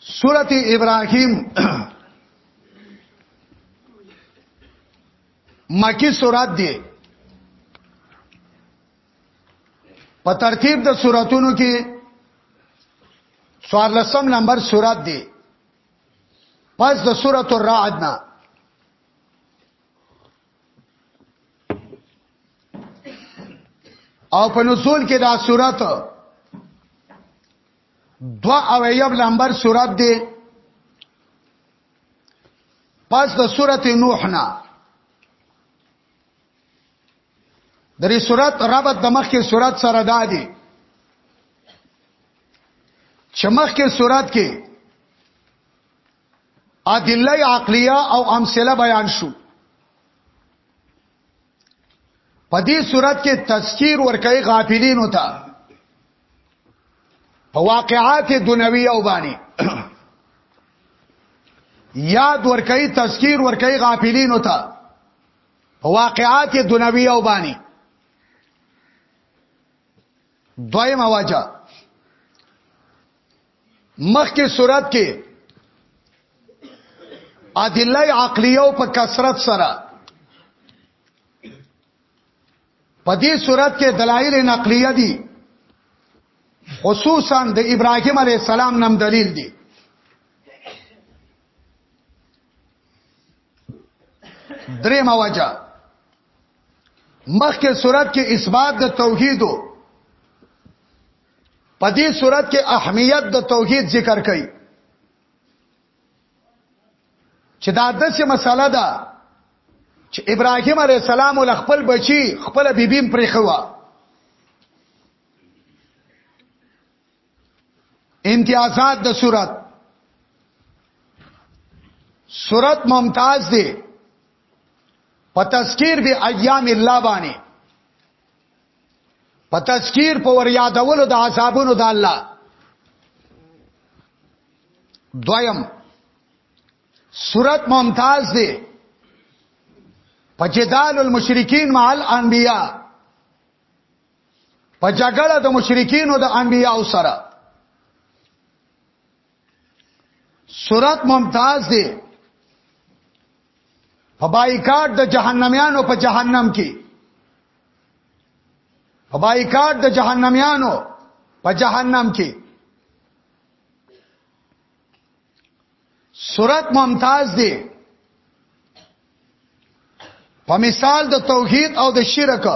سورت ابراهیم مکی سورت دی په ترتیب د سوراتونو کې 14 نمبر سورت دی پس د سورۃ الرعد نه او په نزول کې دا سورۃ دو او ایب لمبر صورت دی پس د صورت نوح نه درې صورت ربط د مخکې صورت سره دا دی چې مخکې صورت کې ادله عقلیه او امثله بیان شو په دې صورت کې تذکیر ورکړي غافلین وتا په واقعات دنیوي او باندې یاد ورکړي تذکیر ورکړي غافلین وتا په واقعات دنیوي او باندې دویمه وجه مخکې صورت کې ادله عقلیه په کثرت سره په دې صورت کې دلایل نقلیه دي خصوصا د ابراهیم علی السلام نم دلیل دي درې مواجه مخکې صورت کې اثبات د توحید په دې صورت کې اهمیت د توحید ذکر کړي چې دا د څه مسله ده چې ابراهیم علی السلام ول خپل بچي خپل بیبیم پرې خوا امتیازات د صورت صورت ممتاز دی په تذکیر به ایام الله باندې په تذکیر په ور یادولو د عذابونو د الله دویم صورت ممتاز دی په جدال المشرکین مع الانبیاء په جګړه د مشرکین او د انبیاء سره صورت ممتاز دی په بایکاټ د جهنميانو په جهنم کې په بایکاټ د جهنميانو په جهنم کې صورت ممتاز دی په مثال د توحید او د شرک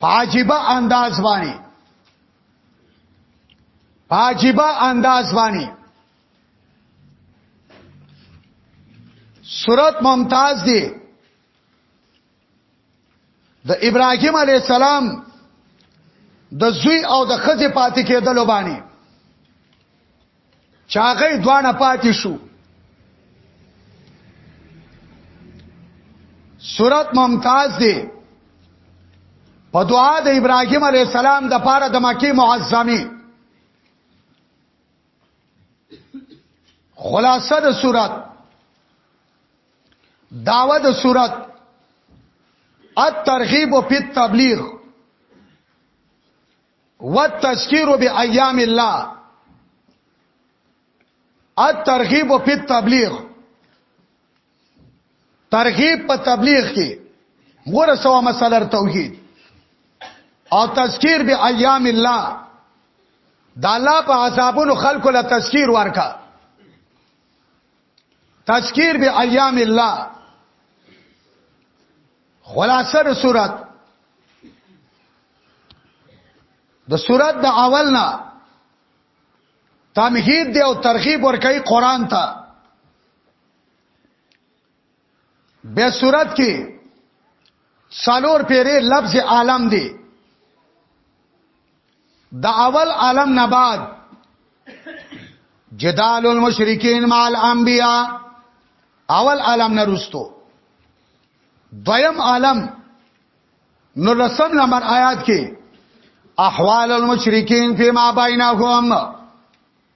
په عجیب انداز باندې په عجیب انداز باندې صورت ممتاز دی د ابراهیم علی السلام د زوی او د خځې پاتې کېدل باندې چاغې دوانه پاتې شو صورت ممتاز دی په دعا د ابراهیم علی السلام د پاره د مکی معظمه خلاصه د صورت داوه د صورت الترغیب فی التبلیغ والتذکیر بایام الله الترغیب فی التبلیغ ترغیب په تبلیغ کې غوړه سوا مسله توحید او تذکیر به ایام الله د الله په عذابونو خلکو له تذکیر ورکا تذکیر به ایام الله خلاصه د صورت د صورت د اول نه تمهید دی او ترغیب ورکړي قران ته به صورت کې څلور پیری لفظ عالم دی د اول عالم نه بعد جدال المشرکین مع الانبیاء اول عالم نه رستو دویم عالم نو لسم نمبر آیات کې احوال المشرکین فيما بينهم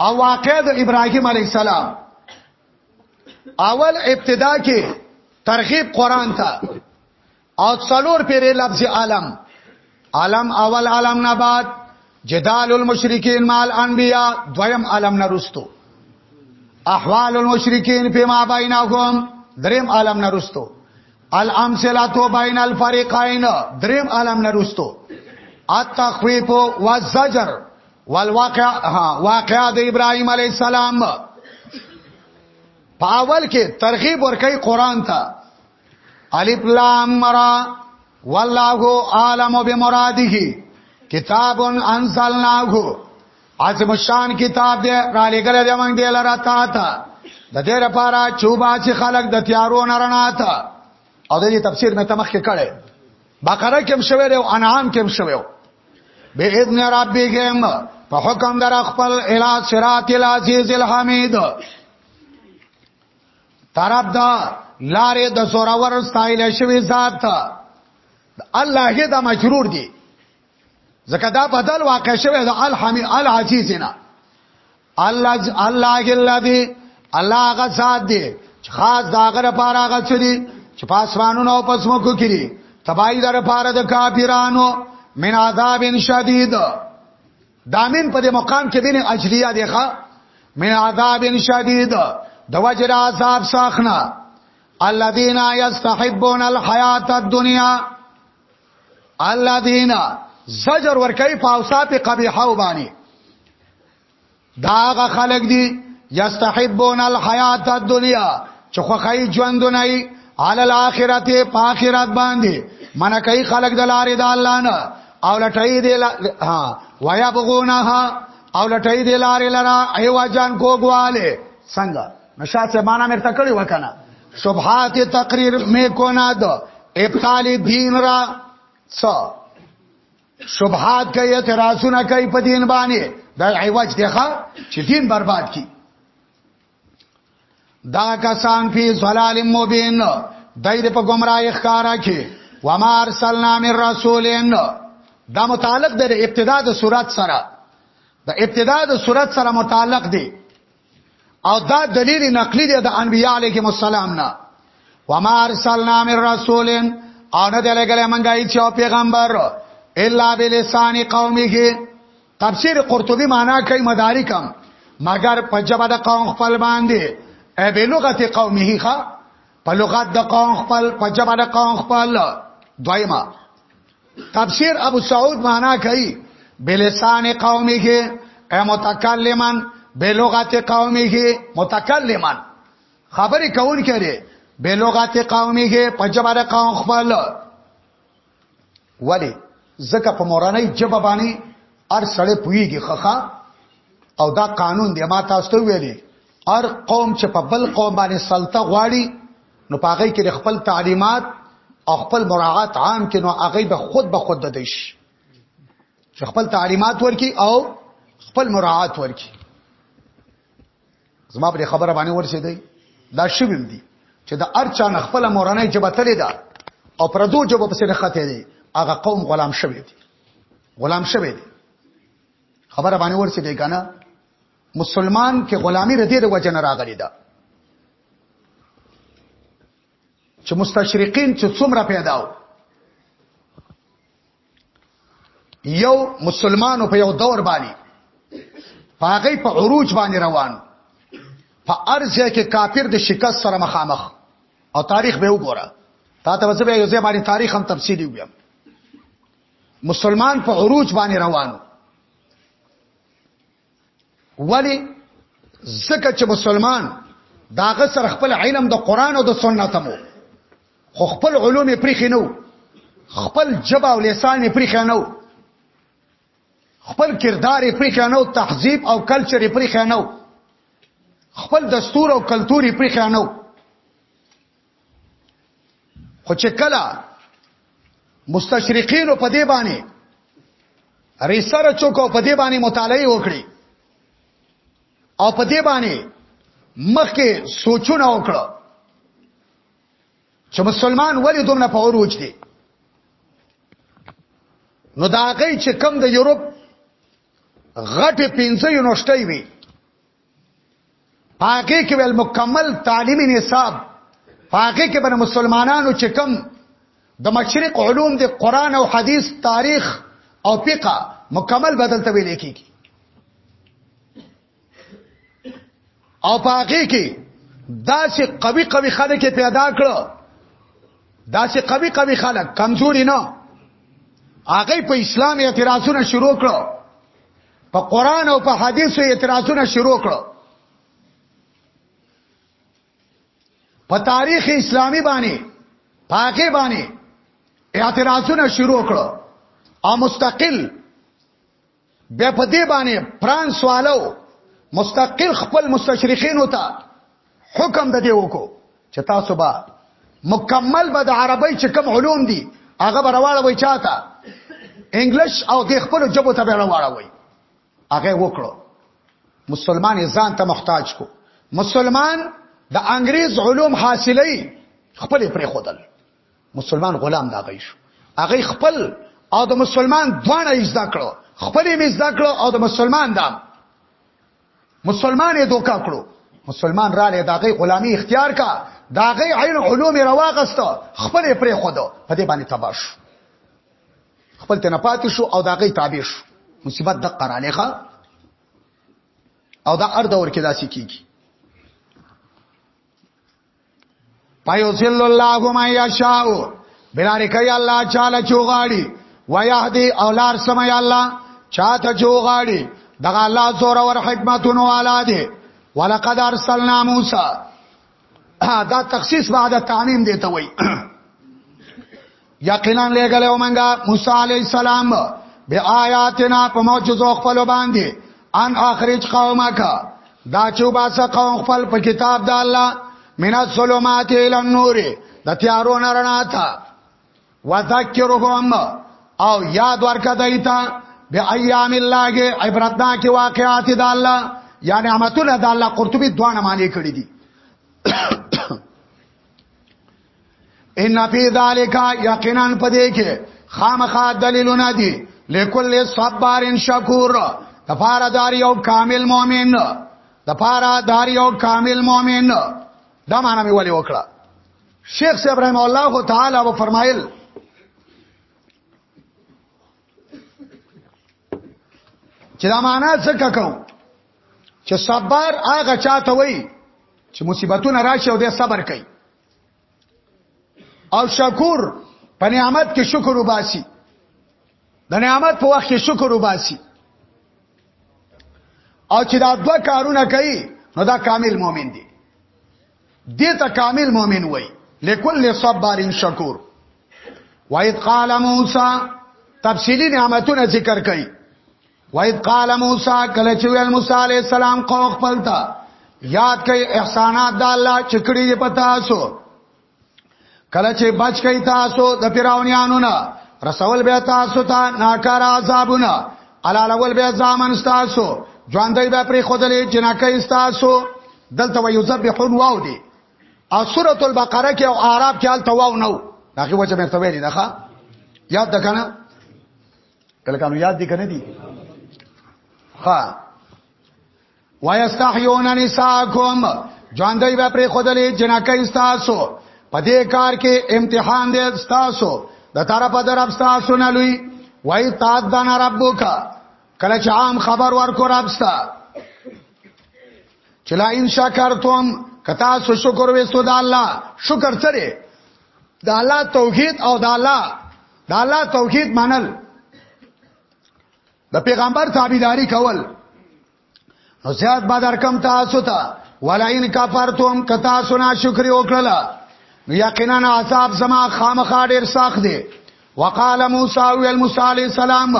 او واقع د ابراهيم عليه السلام اول ابتدا کې ترغیب قران ته او څلور پیری لفظ عالم عالم اول عالم نه بعد جدال المشرکین مال انبیاء دویم عالم نه رستو احوال المشرکین فيما بينهم دریم عالم نه رستو الامثله بین الفریقین دریم عالم نه رستو التخویف والزجر والواقع واقع د ابراهيم عليه السلام پاول کې ترغیب ورکړي قران ته الف لام را والله عالم بمراده کتاب انزلناه عظم شان کتاب دې را لګل دې موږ دې لره تا ته د دې لپاره چوباسي خلق د تیارو نرنا ته او د دې تفسیر مې تمخ کې کړي بقره کې هم شوی او انعام کې هم شوی به اذن ربهم په حکم در خپل الی صراط العزیز الحمید طرف دا لارې د سورور ستایل شوی ذات الله هی دا مجرور دی ځکه دا بدل واقع شوی د الحمی العزیزنا الله الله الذی الله هغه ذات دی چې خاص دا هغه لپاره هغه چری چې پاسوانونو او پسمکو کړي تبای در لپاره د کافرانو من عذاب شدید دامن په دې مقام کې دین اجریه دی ښا من عذاب شدید د وجر عذاب ساخنا الذين يستحبون الحیات الدنیا الله دینا زجر ور کوي په اوصاف قبیحه وبانی داغه خلق دی یستحبون الحیات الدنیا چې خوخی ژوند نه ای علی الاخرت په اخرت باندې من کوي خلق د لارې د الله نه او لټای دی ها ويا بغونها او لټای دی لارې لرا ایو جان کوګواله څنګه نشاط سے مانا مرتا کړی وکنه شبهات تقریر می کونا د ابطال دین را س شبهات کوي اعتراضونه کوي په دین باندې د عوج دغه چې دین برباد کی دا کسان فی ظلال مبین دای په گمراهی ښکارا کې وما ارسلنا من رسولین دا متعلق د ابتدا د صورت سره د ابتدا د صورت سره متعلق دی او دا دلیل نقلی دی د انبیاء علیهم السلام نه وما ارسلنا من رسول او نه دلګل منګای چې پیغمبر الا بلسان قومه تفسیر قرطبی معنا کوي مدارکم مگر په جبه د قوم خپل باندې ای به لغت قومه ښا په لغت د قوم خپل په جبه د قوم خپل دویما تفسیر ابو سعود معنا کوي بلسان قومه اي متکلمن بلغت قومه متکلمن خبرې کون کړي بلغت قومه په جبر قوم خپل ولی زکه په مورانه جبه باندې ار سړې پويږي خخه او دا قانون دی ما تاسو ته ویلي ار قوم چې په بل قوم باندې سلطه غواړي نو پاغې کې خپل تعلیمات او خپل مراعات عام کې نو هغه به خود به خود د دیش چې خپل تعلیمات ورکی او خپل مراعات ورکی زما پر خبره باندې ورسېدې دا شویم دي چې د ارچا نه خپل مورنۍ جبه تلې ده او پردو جبه پسې نه خته دي هغه قوم غلام شوی دي غلام شوی دي خبره باندې ورسېدې کنه مسلمان کې غلامی ردی د وجه نه راغلی ده چې مستشرقین چې څومره پیداو یو مسلمانو په یو دور باندې پاغی په عروج باندې روان په ارزه کې کافر د شکست سره مخامخ او تاریخ به وګوره تا ته وځي یو ځای باندې تاریخ هم تفصیلی ویم مسلمان په عروج باندې روانو ولی زکه چې مسلمان داغه سره خپل علم د قران او د سنت مو خو خپل علوم پرې نو خپل جبا او لسان پرې نو خپل کردار پرې نو تهذیب او کلچر پرې نو خپل دستور او کلتور پرې نو خو چې کله مستشرقین په دې باندې ریسرچ وکړو په دې باندې مطالعه وکړي او په دې باندې مخکې سوچونه وکړو چې مسلمان ولې دومره په اوروج دي نو دا غي چې کم د یورپ غټه پنځه یونیورسيټي وي پاکه کې ول مکمل تعلیمي نصاب پاکه کې بر مسلمانانو چې کم د مشرق علوم د قران او حدیث تاریخ او فقه مکمل بدل ته ویل کېږي او پاکه کې داسې قوي قوي خلک پیدا کړو داسې قوي قوي خلک کمزوري نه هغه په اسلام اعتراضونه شروع کړو په قران او په حدیثو اعتراضونه شروع کړو په تاریخ اسلامی باندې پاکه باندې اعتراضونه شروع کړو او مستقل بیا په دې باندې فرانس والو مستقل خپل مستشرقین وتا حکم د دې وکړو چې تاسو به مکمل به د عربی چې کوم علوم دي هغه به راوړوي چاته انګلیش او د خپل جبو ته به راوړوي هغه وکړو مسلمان ځان ته محتاج کو مسلمان د انګریز علوم حاصلې خپل پرې خودل مسلمان غلام دا غي شو هغه خپل او د مسلمان دوانه زده کړو خپل یې زده کړو او د مسلمان دا مسلمان یې دوکا کړو مسلمان را لې داغه غلامی اختیار کا داغه عین علوم رواغست خپل پرې خود په دې باندې تباش خپل ته نه پاتې شو او داغه تابع شو مصیبت د قرانه ښا او دا ار دور کې داسې کیږي پایوسل الله ما یشاء بلاره کوي الله چاله چوغاړي ويهدي اولار سمي الله چاته چوغاړي دغه الله زور او حکمتونو والا دي ولقد ارسلنا موسی دا تخصیص بعد تعمیم دی ته وای یقینا لګل او منګه موسی علی السلام بی آیاتنا په معجزو خپل باندې ان اخرج قومک دا چې وباسه قوم خپل په کتاب د الله من الظلمات الى النور د تیارو نرنا تا وذکرهم او یاد ورکه دایتا بی ایام الله عبرتنا کې واقعات د الله یعنی امتونه د الله قرطبي دوه معنی کړی دي ان فی ذالک یقینا پدې کې خامخا دلیلونه دي لکل صبر شکور تفاره دار یو کامل مؤمن تفاره دار یو کامل مؤمن دا معنا مې ولې وکړه شیخ صاحب رحم الله تعالی و فرمایل چې دا معنا څه کوم چې صبر هغه چاته وای چې مصیبتونه راشي او د صبر کوي او شکور په نعمت کې شکر وباسي د نعمت په وخت کې شکر وباسي او چې دا دوه کارونه کوي نو دا کامل مؤمن دی دې ته کامل مؤمن وای لکل صبر شکور وایت قال موسی تفصیلی نعمتونه ذکر کړي وَإِذْ قَالَ مُوسَى کله چې ویل موسی علی السلام قوم خپل ته یاد کړئ احسانات د الله چې کړی دی په تاسو کله چې بچ کئ تاسو د پیراونیانو نه رسول به تاسو ته ناکار عذابونه علالول به ځامن تاسو ژوندۍ به پرې خودلې جنکې تاسو دلته ويذبحون واو دي او سورۃ البقره کې او اعراف کې حالت واو نو داغه وجه مې ته ویلې ده ښا یاد ده کنه کلکانو یاد دي کنه دي ها ويستحيون نساءكم ژوندۍ به پر خودلې جنکې تاسو په دې کار کې امتحان دې تاسو د طرفه درب تاسو نه لوي وای تادن ربک کله چې عام خبر ورکو ربستا چلا ان شکرتم کتا سو شکر وستو د الله شکر سره د الله توحید او د الله د الله توحید منل د پیغمبر تابعداري کول نو زیات به درکم تاسو ته ولئن کفرتم کتا سنا شکر وکړه نو یقینا عذاب زما خامخا ډیر سخت دی وقال موسی او موسی علی السلام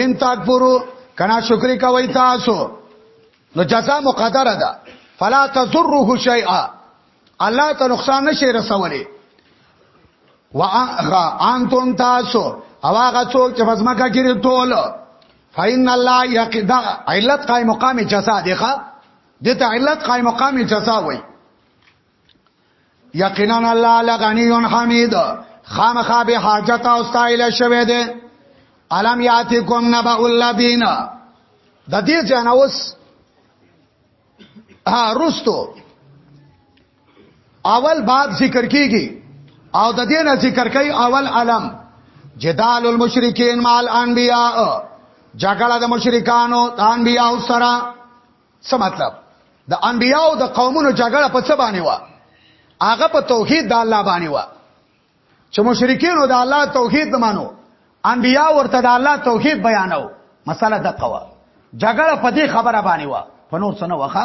ان تکفروا کنا شکر کوي تاسو نو جزاء مقدره ده فلا تضره شیئا الله ته نقصان نشي رسولي واخا انتم تاسو او هغه څوک چې فزمکه کړي ټول فین الله یقدا علت قائم مقام جزاء دی ښا دته علت قائم مقام جزاء وای یقینا الله لغنی حمید خامخا به حاجت او استایل شوه دی علم یاتکم نبا الذین د دې جنوس ها رستو اول باب ذکر کیږي او د دې نه ذکر کوي اول علم جدال المشرکین مع الانبیاء جګړه د مشرکانو د انبیاء سره څه مطلب د انبیاء د قومونو جګړه په څه باندې و هغه په توحید د الله باندې و چې مشرکین د الله توحید نه مانو انبیاء ورته د الله توحید بیانو مسله دقه و جګړه په دې خبره باندې و په نور څه نه وخه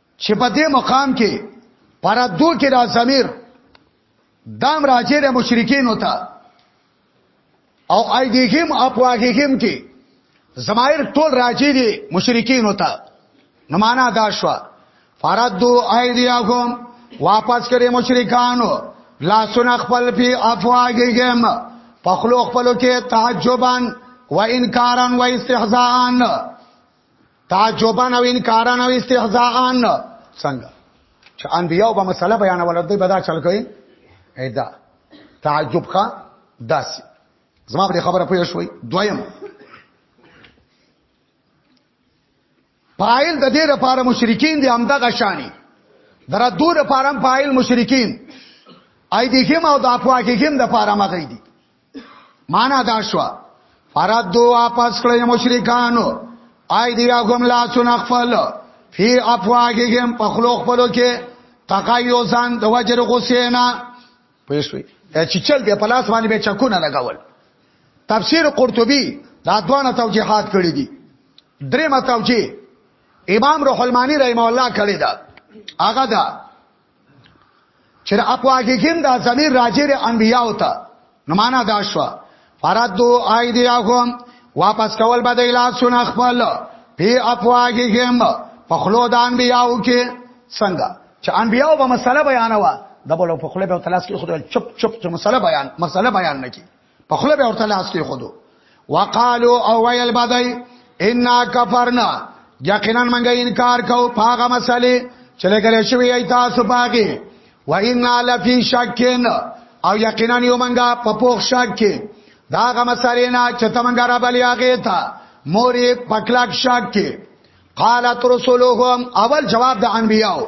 چې په دې مقام کې پردو کې را زمير دام راځي د مشرکین وتا او اي دېګم اپواګېګم کې زمایر ټول راځي دي مشرکین وتا نو معنا دا شو فردو ايديهم واپس کړي مشرکانو لا سن خپل په افواګېګم پخلو خپلو کې تعجبان و انکاران و استهزاءان تعجبا او انکارا او استهزاء څنګه چې انبیاء به مسله بیانول دوی به دا چل کوي ایدا تعجب کا داسې زما په خبره پوه شوي دویم فاعل د دې لپاره مشرکین دي همدغه شانی درا دور لپاره فاعل مشرکین اې دې هم او د اپوا کې هم د لپاره مغې دي معنا دا شو فراد دو واپس کړی مشرکانو آی دی هغه لا سن خپل فی افواههم په خلو خپل کې تقایو ځان د وجر غسینا پېښوي چې چل به په لاس باندې به چکونه لگاول تفسیر قرطبی دا دوانه توجیهات کړی دي درې متوجی امام روح المانی رحم الله کړی دا هغه دا چې اپواګین دا زمير راجر انبیاء او ته نو معنا دا شو فرادو ایدیاهم واپس کول به د اله سن خپل په اپواګین په خلو د انبیاو کې څنګه چې انبیاو به مسله بیانوا د بل په خله به تلاش کې خدای چپ چپ چې مسله بیان مسله بیان نکي په خله به ورته لاس کې خودو وقالو او ویل بدای ان کفرنا یقینا موږ انکار کو پاغه مسلې چې لګل شوی ای تاسو پاګه و ان لفی شکین او یقینا یو موږ په پوښ شک کې داغه مسلې نه چې تمنګ را بلی هغه تا مورې پکلاک شک کې قالت رسولهم اول جواب د انبیاو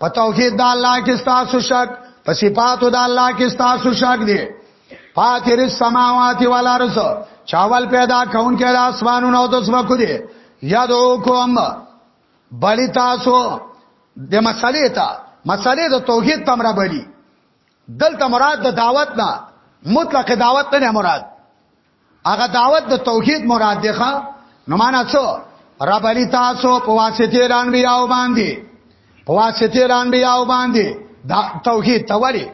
په توحید د الله کې ستاسو شک په صفاتو د الله کې ستاسو شک دی فاتر السماوات والارض چاول پیدا کون کې د اسمانونو او د زمکو دی یادوکم بلی تاسو د مسلې ته مسلې د توحید تمره بلی دلته مراد د دعوت نه مطلق دعوت نه مراد هغه دعوت د توحید مراد دی ښا نو معنا څه رب علی تاسو په واسطه ران بیاو باندې په واسطه ران بیاو باندې دا توحید تولی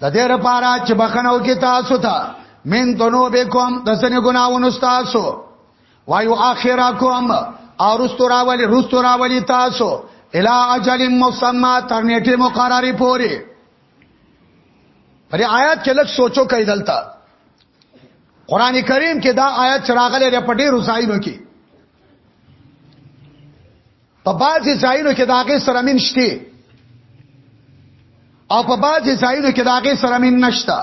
د دې لپاره چې بخنو کې تاسو ته من ذنوبکم د سن ګناونو تاسو وایو اخرکم او رستورا ولی رستورا ولی تاسو الا اجل مسمى تر نیټه مقرری پوری پر آیات کې لږ سوچو کوي دلته قران کریم کې دا آیات چراغله لري په ډیرو ځایونو کې په بعضي ځایونو کې داګه سره مين شته او په بعضي ځایونو کې داګه سره مين نشته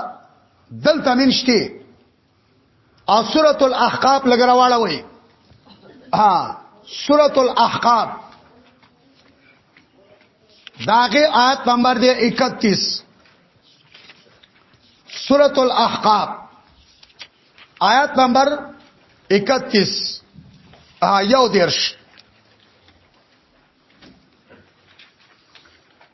دلته مين شته او سورۃ الاحقاف لګراواله وای ها سورۃ الاحقاف داغه آیت نمبر دی 31 سورۃ الاحقاف آیت نمبر 31 یو دیرش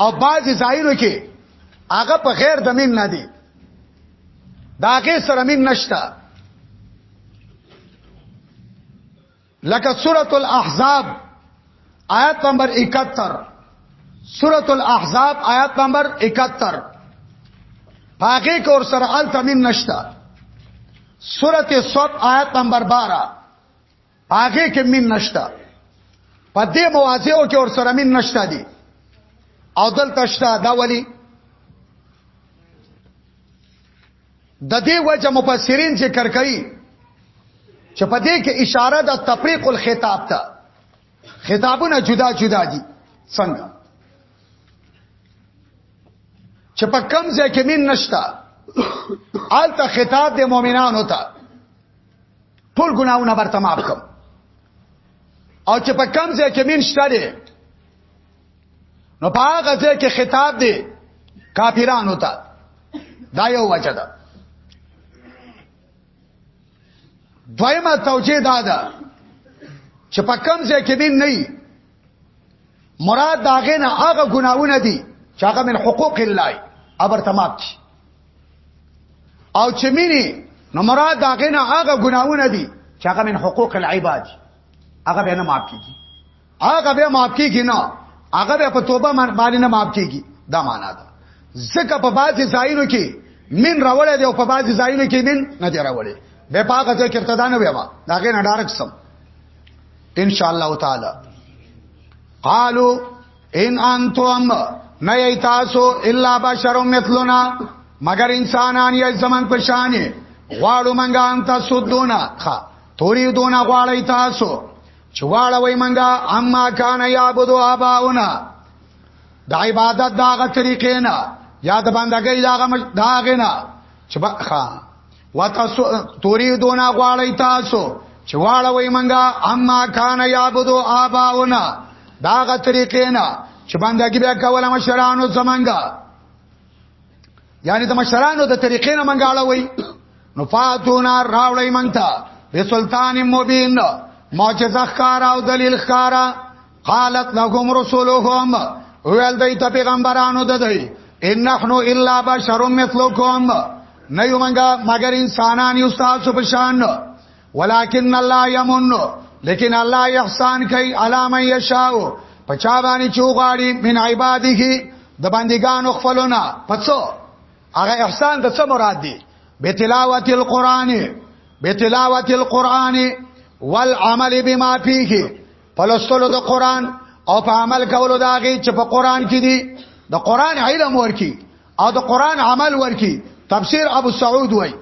او باز ځایونو کې هغه په غیر د مين نه دي دا کې سره مين نشتا لکه سورۃ الاحزاب آیت نمبر 71 سورۃ الاحزاب آیت نمبر 71 پاګه کور سره ال تمین نشتا سورۃ صف آیت نمبر 12 هغه کې مين نشته په دې مواضعو کې ور سره مين نشته دي او دلته شته دا ولی د دې وجه مفسرین ذکر کوي چې په دې کې اشاره د تفریق الخطاب ته خطابونه جدا جدا دي څنګه چې په کم ځای کې مين نشتا آلته خطاب د مؤمنانو ته ټول ګناونه برته معاف کوم او چې په کم ځای کې مين شته دي نو په هغه ځای کې خطاب دی کافرانو ته دا یو وجه ده دویمه توجیه دا ده چې په کم ځای کې مين نه مراد داغه نه هغه ګناونه دي چې هغه من حقوق الله ابر تمام دي او چې مینه نو مراد داغه نه هغه ګناونه دي چې هغه من حقوق العباد هغه به نه معاف کیږي هغه به معاف کیږي نه هغه به په توبه باندې نه معاف کیږي دا معنا ده ځکه په بعضی ځایونو کې من راولې دی او په بعضی ځایونو کې من نه دی راولې به پاکه ذکر ته دا نه ویما دا کې نه ډارک سم ان شاء الله تعالی قالو ان انتم نه ای تاسو الا بشر مثلنا مگر انسانان یې زمون په شان غواړو منګه ان تاسو دونه ښا توري دونه غواړی تاسو چې واړوي منګه اما کان یعبدو اباونا د عبادت داغه طریقې نه یا د بندګۍ داغه داغه نه چې بخا وتاسو توري دونا غواړی تاسو چې واړوي منګه اما کان یعبدو آباؤنا دا غ طریقې نه چې بندګي بیا کوله مشرانو زمنګا یعنی د مشرانو د طریقې نه منګه اړوي نو فاتونا راوړی منتا به سلطان مبین معجزه ښکارا او دلیل ښکارا قالت لهم رسولهم ویل دی ته پیغمبرانو د دی ان نحنو الا بشر مثلکم نه یو منګه مگر انسانان یو تاسو په شان ولکن الله یمن لیکن الله احسان کوي علامه یشاو پچا باندې چوغاړي من عباده د بندګانو خپلونه پڅو هغه احسان د څه مراد دی به تلاوت القرآن به تلاوت القرآن والعمل بما فيه په لوستلو د قران او په عمل کولو دا غي چې په قران کې دي د قران علم ورکی او د قران عمل ورکی تفسیر ابو سعود وای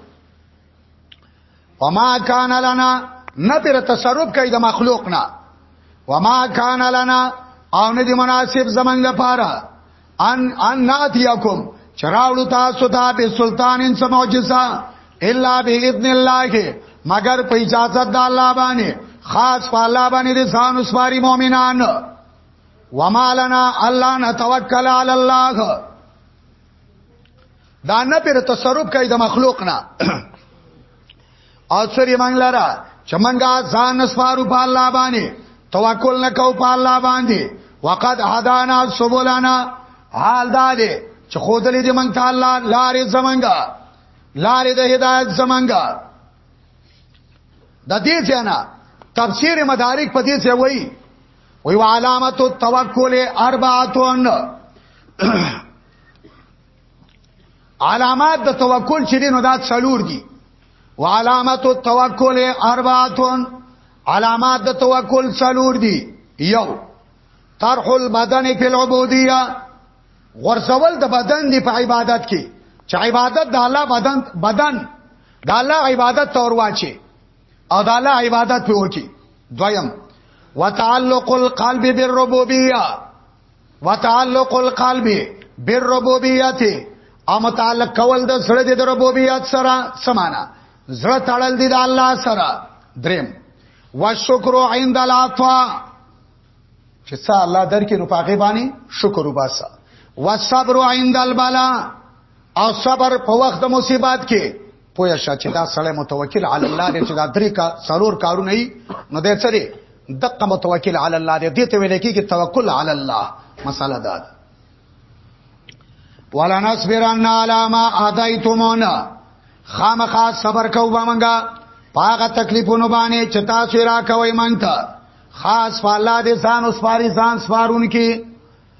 وما کان لنا نه پر تصرف کوي د مخلوق نه وما کان لنا او نه دی مناسب زمنګ لپاره ان ان ناتیاکم چراوړو تاسو ته به سلطانین سموجسا الا باذن الله مگر په اجازه د الله باندې خاص په الله باندې د ځان وسپاري مؤمنان ومالنا الله نتوکل علی الله دا نه پر تصرف کوي د مخلوق نه او سری مونږ لره چې مونږه ځان نسوارو په الله باندې توکل نکاو په الله باندې وقد هدانا سبولنا حال دا دی چې خودلې دې مونږ ته الله لارې زمونږه لارې د هدایت زمونږه د دې ځنا تفسیر مدارک په دې څه وایي وی وعلامت التوکل اربعتون علامات د توکل چې دینو دا څلور دي وعلامات التوکل اربعه علامات د توکل څلور دي یو طرح البدن فی العبودیه غرزول د بدن دی په عبادت کې چې عبادت د الله بدن بدن د الله عبادت تور واچي او د الله عبادت په وکی دویم وتعلق القلب بالربوبیه وتعلق القلب بالربوبیت او متعلق کول د زړه د ربوبیت سره سمانا زړه تړل دي د الله سره دریم والشکر عند العطا چې څا الله درکې نو پاګې باندې شکر وباسه والصبر عند البلا او صبر په وخت مصیبت کې پوه شه چې دا سړی متوکل علی الله دی چې دا درې کا سرور کارونه یې نو دې سره دقه متوکل علی الله دی دې ته ویل کېږي توکل علی الله مساله ده ولا نصبرن علی ما اعطیتمونا خامخا صبر کوو بامنګا پاغه تکلیفونو باندې چې تاسو را کوي مونږ ته خاص فالله دې ځان اوس پاري ځان سپارون کې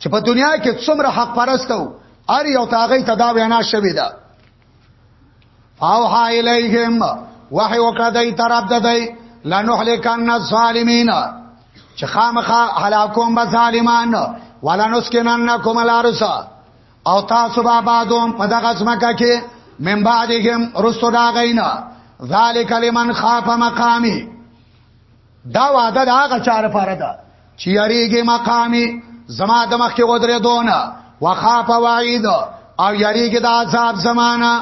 چې په دنیا کې څومره حق پرستو ار یو تاغی تدا وینا شوی دا او ها الیهم وحی وکړه دای طرف دای لنحلکن الظالمین چې خامخا هلاکوم به ظالمان ولا نسکننکم الارض او تاسو به آبادوم په دغه ځمکه کې من بعدهم رسو دا غینا ذالک لمن خاف مقامی دا وعده د هغه چا لپاره ده چې یریږي مقامي زما د مخ کې ودرې دونه وخاف وعید او یریږي د عذاب زمانہ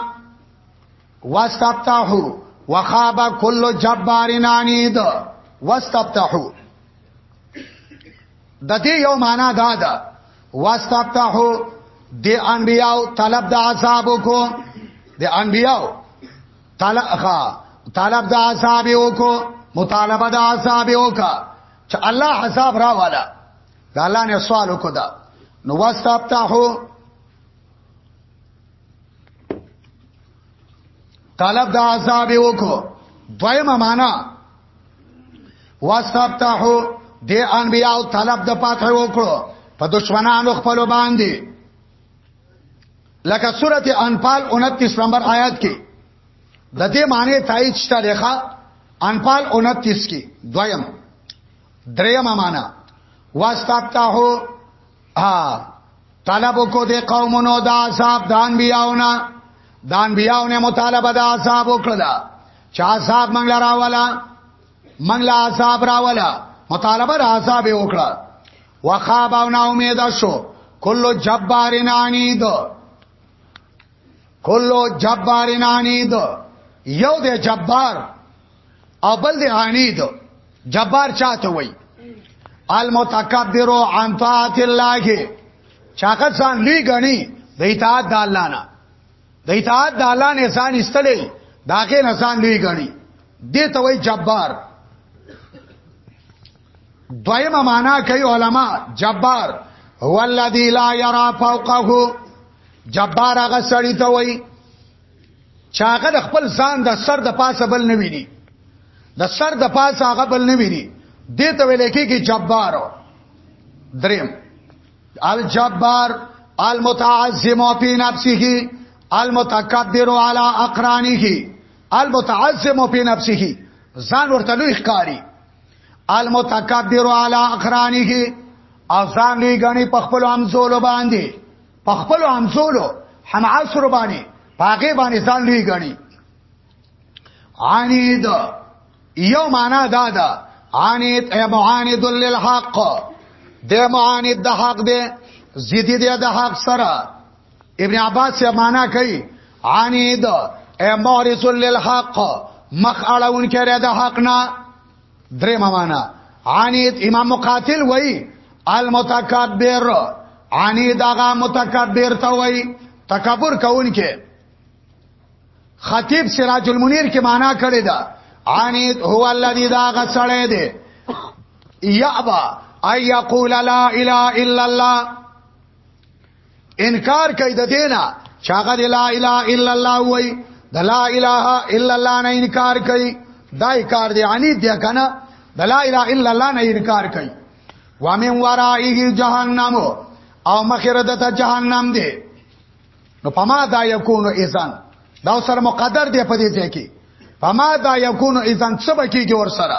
واستفتحو وخاب کل جبار عنید واستفتحو د دې یو معنا دا ده واستفتحو د انبیاو طلب د عذاب کو د انبیاو طلب ښا طلب د حساب یو کو مطالبه د حساب یو کا چې الله حساب را والا دا الله نه سوال وکړه دا نو واستفتحو طلب د حساب یو کو دویمه معنا واستفتحو د انبیاء طلب د پاتره وکړو په دشمنانو خپل باندې لکه سورته انفال 29 نمبر آیات کې د دې معنی تایید شته لخوا انفال 29 کې دویم دریم معنا واستفتحو ها طلب کو دې قومونو د عذاب دان بیاونه دان بیاونه مطالبه د عذاب وکړه چې عذاب منګل راواله منګل عذاب راواله مطالبه د عذاب وکړه وخاب او نا امید شو کلو جبارین عنید کلو جبارین عنید یو د جبار او بل د عنید جبار چاته وای المتکبر عن طاعت الله چاغه ځان لوی غني د اطاعت د الله نه د اطاعت د الله نه ځان استلې داګه نه ځان لوی غني دې ته وای جبار دویمه معنا کوي علما جبار هو الذی لا یرا فوقه جبار هغه سړی ته وای چاغه د خپل ځان د سر د پاسه بل نه ویني د سر د پاسه هغه بل نه ویني دې ته ویل کېږي جبار دریم الجبار المتعظم فی نفسه المتکبر علی اقرانه المتعظم فی نفسه ځان ورته لوی ښکاری المتکبر علی اقرانه او ځان لوی غني په خپل همزولو باندې په خپل همزولو هم عصر باندې پاګې باندې ځان لوی غني عنید یو معنا دا ده عنید ای معاند للحق د معاند د حق دی زیدی دی د حق سره ابن عباس یې معنا کوي عنید ای مورث للحق مخ اړهون کړه د حق نه درې معنا عنید امام مقاتل وای المتکبر عنید هغه متکبر ته وای تکبر کوونکې خطیب سراج المنیر کې معنا کړی دا عنید هو الذی دا غسړې دی یعبا ای یقول لا اله الا الله انکار کوي د دینا چې هغه لا اله الا الله وای د لا اله الا الله نه انکار کوي دا کار دی عنی دی کنه د لا اله الا الله نه انکار کوي ومن ورائه جهنم او مخره د جهنم دی نو پما دا یکون اذن دا سره مقدر دی په دې ځای کې پما دا یکون اذن څه بکیږي ور سره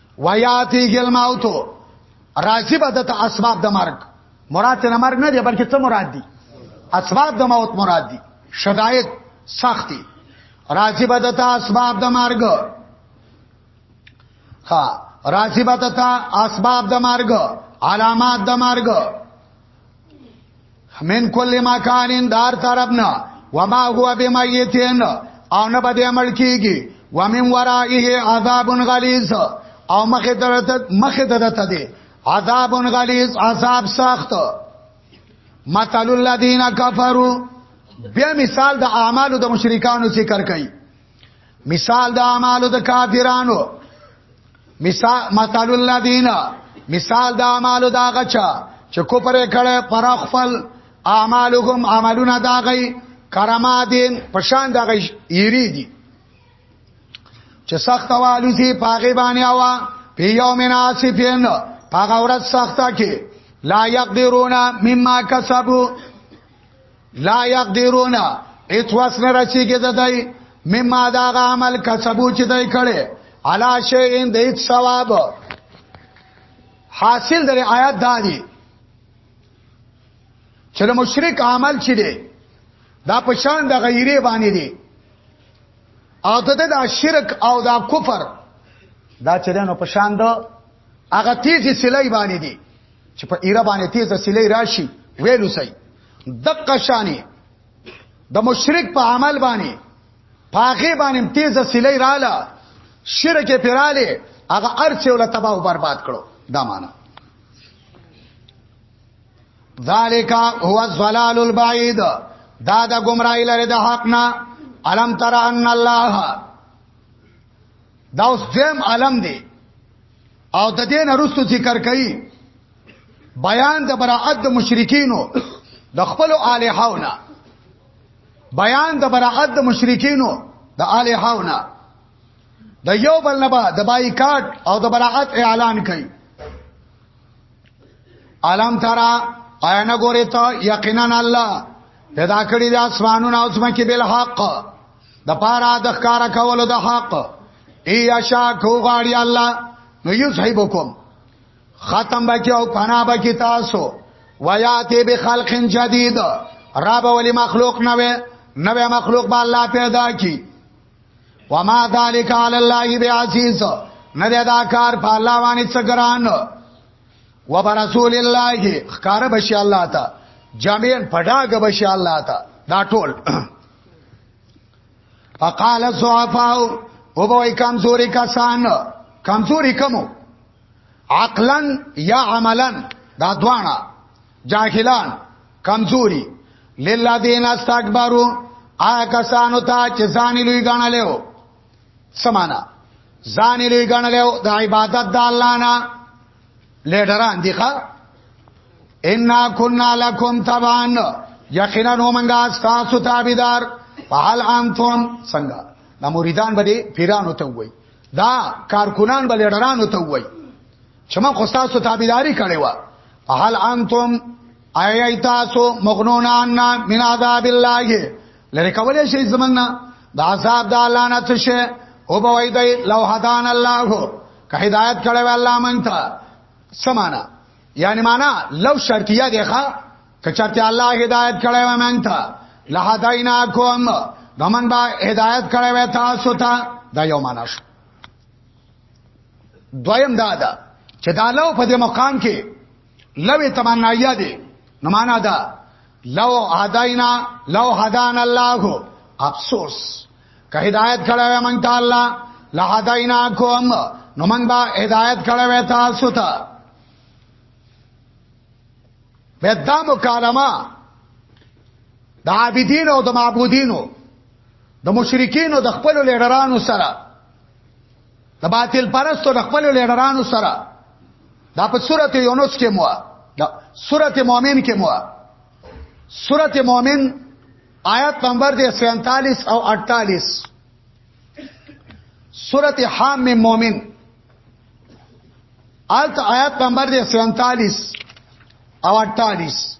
ویاتی گل ماوتو راضی به د اسباب د مرګ مراد نه مرګ نه دی بلکې څه مراد دی اسباب د موت مراد دی شدائد سختی راضی به د اسباب د مرګ ها راضی به د اسباب د مرګ علامات د مرګ من کل مکانین دار طرفنا وما هو بمیتین او نه بده عمل کیږي ومن ورائه عذاب غلیظ او مخه درته مخه درته دی عذاب غلیظ عذاب سخت مثل الذين كفروا بیا مثال د اعمالو د مشرکانو ذکر کړي مثال د اعمالو د کافرانو مثال مثال الذين مثال د اعمالو دا غچا چې کوپر کړه پر خپل اعمالهم عملونه دا غي کرمادین پشان دا غي یری دي چې سخت والو سي پاګې باندې اوا په یوم ناسفین پاګه ورځ سخته کې لا یقدرون مما کسبوا لا یقدرون ایت واس نه رسیږي د دای مما دا عمل کسبو چې دای کړي علا شیء د ایت ثواب حاصل در آیات دادی چې د مشرک عمل چي دي دا پشان د غیره باندې دي او د د شرک او د کفر دا چې نو پشان د هغه تیزی سلی باندې دي چې په ایره باندې تیزه سلی راشي ویلو سي دقه شانې د مشرک په عمل باندې پاغه باندې تیز سلی رااله شرک پیراله هغه ارڅ ول تباہ او برباد کړو دا معنا ذالک هو الضلال البعید دا د گمراهی لري د حق نه علم تر ان الله دا اوس دیم علم دی او د دین رسو ذکر کوي بیان د براءت د مشرکینو د خپل الہاونه بیان د براءت د مشرکینو د الہاونه د یو بل نه با د بایکاټ او د براءت اعلان کړي عالم ترا آیا نه ګورې ته یقینا الله پیدا کړی د اسمانونو او زمکه بل حق د پاره د ښکار کولو د حق ای اشا کو غاړي الله نو یو صحیبکم ختم بکی او پنا بکی تاسو ویاتی بخلق جدید رب ولی مخلوق نوی نوی مخلوق با اللہ پیدا کی وما ذالک علی اللہ بی عزیز نده دا کار پا اللہ وانی چگران و برسول اللہ خکار بشی اللہ تا جامعین پڑاگ بشی اللہ تا دا ټول فقال الضعفاء او به کمزوري کسان کمزوري کمو عقلا یا عملا دا دوانا جاهلان کمزوري لله دین استکبرو آیا کسانو ته چې ځان لوی ګڼلو سمانا ځان لوی ګڼلو د عبادت د الله نه لیډران دي ښا ان كنا لكم تبعا یقینا موږ تاسو تابعدار فهل انتم څنګه دا مریدان به پیرانو ته وای دا کارکونان به لیډرانو ته وای چې ما خو تاسو تابعداري کړې و هل انتم ایای تاسو مغنون عنا من عذاب الله لری کولې شي زمنګنا د عذاب د الله نه څه شي او به وای دی لو هدان الله که هدایت کړو الله مونږ ته سمانا یعنی معنا لو شرطیه دی ښا کچته الله هدایت کړی و مونږ ته لهداینا کوم دمن با هدایت کړی و تاسو ته دا یو معنا شو دویم دا ده چې دا لو په دې مقام کې لوی تمنایا دي نو معنا دا لو هداینا لو هدان الله افسوس که هدایت کړی و مونږ ته الله لهداینا کوم نو مونږ با هدایت کړی و تاسو ته به دا مکالمه د عابدین او د معبودینو د مشرکین او د خپل لیډرانو سره د باطل پرستو د خپل لیډرانو سره دا په سورته یونس کې مو دا سورته مؤمن کې مو سورته مؤمن آیت نمبر دی 47 او 48 سورته حام مؤمن آلت آیت نمبر دی 47 او 48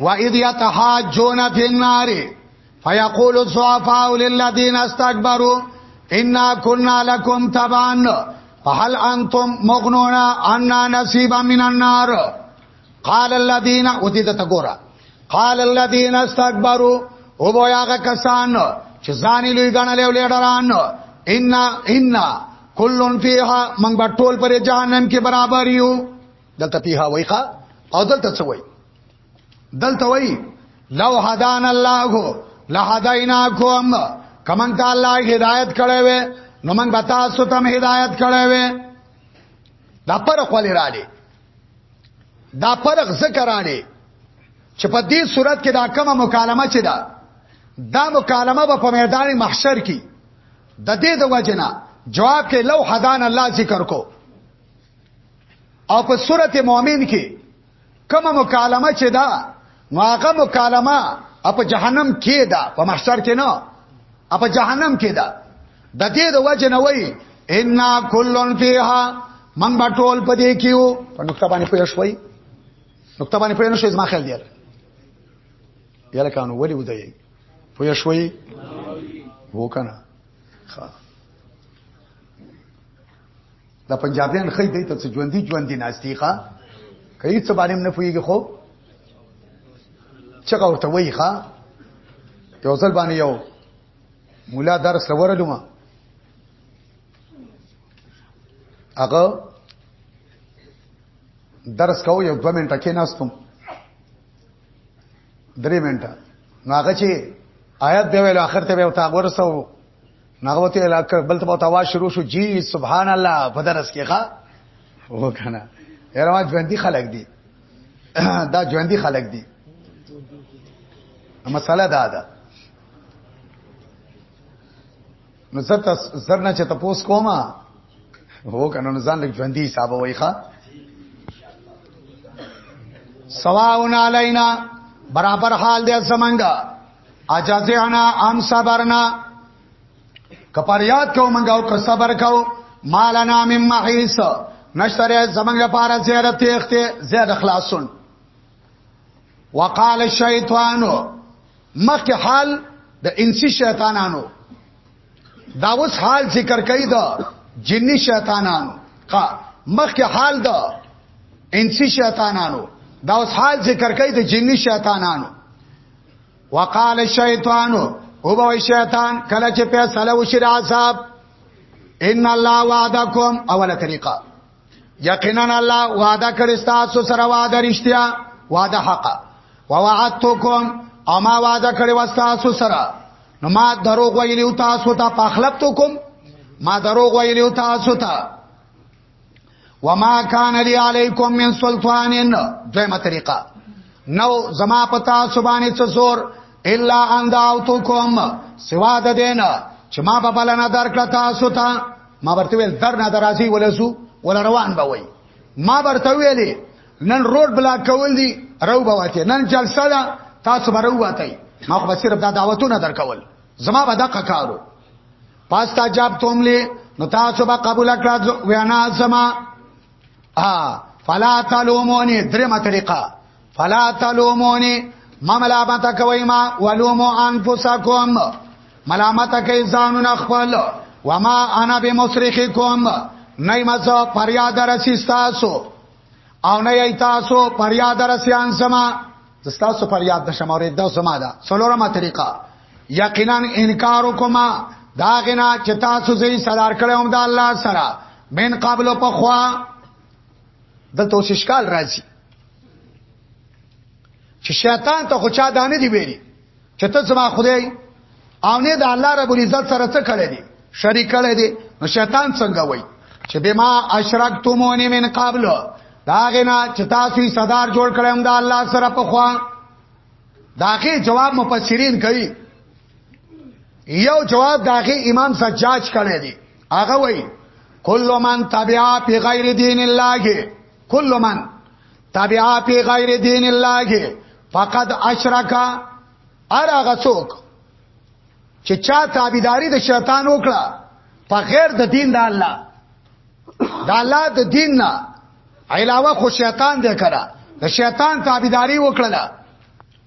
وَإِذْ يَتَحَاجُّونَ فِي النَّارِ فَيَقُولُ الضُّعَفَاءُ لِلَّذِينَ اسْتَكْبَرُوا إِنَّا كُنَّا لَكُمْ تَبَعًا فهل انتم مغنون عنا نصيبا من النار قال الذين ودیته تګورا قال الذين استكبروا او بویاغه کسان چې ځان لوی غنل او لیډران ان ان کلن فیها من با ټول پر جهنم کې برابر یو دلته فیها وایخه او دلته څه وای دلته وای لو هدان الله لهدیناکم کمن ته الله هدایت کړي وي نو من بتا سو تم هدایت کړي وي دا پر خپل را دي دا فرق ذکر راغی چې په دې صورت کې دا کومه مکالمه چې ده دا مکالمه به په میدان محشر کې د دې د وجنه جواب کې لو حدان الله ذکر کو او په سورته مؤمن کې کومه مکالمه چې ده نو هغه مکالمه اپ جهنم کې ده په محشر کې نه اپ جهنم کې ده د دې د وجه نه وای ان کلن فیها من بټول پدې کیو په نقطه باندې پوه شوي نقطه باندې پوه نشوي زما خیال دی یاله کانو ولی ودی پوه شوي وو کنه ها دا پنجابیان خې دی ته څه ژوندۍ ژوندۍ ناشتي ښا کای څه باندې نه پويږي خو چغه ورته وای ښا یو ځل باندې یو مولا درس لورلم هغه درس کاو یو 2 منټه کې ناستم 3 منټه نو هغه چې آیات دی ویل اخر ته به وتا ورسو نغوته علاقه بل ته توا شروع شو جی سبحان الله په درس کې ښا وکنه یره ژوندۍ خلک دي دا ژوندۍ خلک دي مسله دا ده نو زه تاسو زرنه چې تاسو کومه هو کنه نو ځان لږ ژوندۍ حساب وای ښا سواون علینا برابر حال دې زمنګا اجازعنا ام صبرنا کپر یاد کو منګاو که صبر کو مالنا مم محیس نشتره زمنګ لپاره زیاده تیخته زیاده خلاصون وقال الشیطان مخک حال د انسی شیطانانو دا اوس حال ذکر کوي دا جنی شیطانانو قا مخک حال دا انسی شیطانانو دا اوس حال ذکر کوي د جنی شیطانانو وقال الشیطان او به شیطان کله چې فیصله وشي عذاب ان الله وعدکم اوله طریقه یقینا الله وعده کړی تاسو سره وعده رښتیا وعده حق ووعدتکم اما وعده کړی وستاسو سره نو ما دروغ ویلی تاسو ته پخلبتکم ما دروغ ویلی تاسو ته وما کان لی علیکم من سلطان دویمه طریقه نو زما پتا سبانه څه زور الا ان دعوتکم سوا د دین چې ما په بلنه درکړه تاسو ته ما ورته ویل در نه درازي ولسو ول روان به وای ما ورته ویلې نن روډ بلاک کول دي رو به واته نن جلسه ده تاسو به رو واته ما خو صرف دا دعوتونه درکول زما به دقه کارو پاستا جاب توم لی نو تاسو به قبول کړه وینا زما ا فلا تلومونی درمه طریقه فلا تلومونی ما ملامت کوي ما ولومو انفسکم ملامت کوي ځانون خپل وما انا بمصرخکم نه مزه فریاد رسی تاسو او نه ای تاسو فریاد رسیان سما تاسو فریاد نشم اورې د سما دا سلورمه طریقه یقینا انکار وکما دا غنا چې تاسو زې سلار کړم دا الله سره من قبل په خوا د توسشکال راځي چې شیطان ته خو چا دانه دی ویلي چې ته زما خدای او نه د الله رب العزت سره څه کړی دی شریک کړی دی نو شیطان څنګه وای چې بما اشرکتمونی من قبل دا غنا چې تاسو صدر جوړ کړم د الله سره په خوا داغه جواب مفسرین کوي یو جواب داغه امام سجاج کړی دی هغه وایي کل من تبعا فی غیر دین الله کل من تبعا فی غیر دین الله فقد اشرک ارغه څوک چې چا تابعداري د شیطان وکړه په غیر د دین د الله دا الله د دین نه علاوه خو شیطان دې کړه د شیطان تابعداري وکړه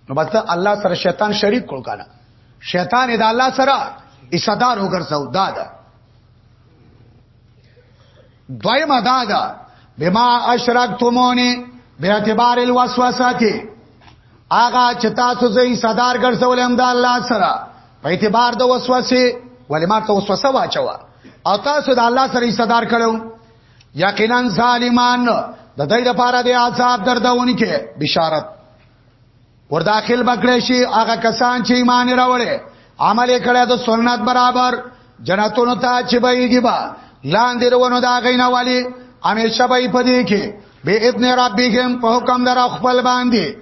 نو بس الله سره شیطان شریک کړ کنه شیطان دې الله سره ایصدار وګرځاو دا ده دویمه دا ده بما اشرکتمونی به اعتبار الوسوسه هغه چې تاسو زه صدر ګرځول هم د الله سره په اعتبار د وسوسه ولې ما ته وسوسه واچوه او تاسو د الله سره صدر کړو یقینا ظالمان د دې لپاره د عذاب دردونی کې بشارت ور داخل بکړې شي هغه کسان چې ایمان راوړي عمل کړه د سنت برابر جنتونو ته چې بهږي با لاندې روانو دا غینا والی همیشه به پدې کې به اذن ربهم په حکم در خپل باندې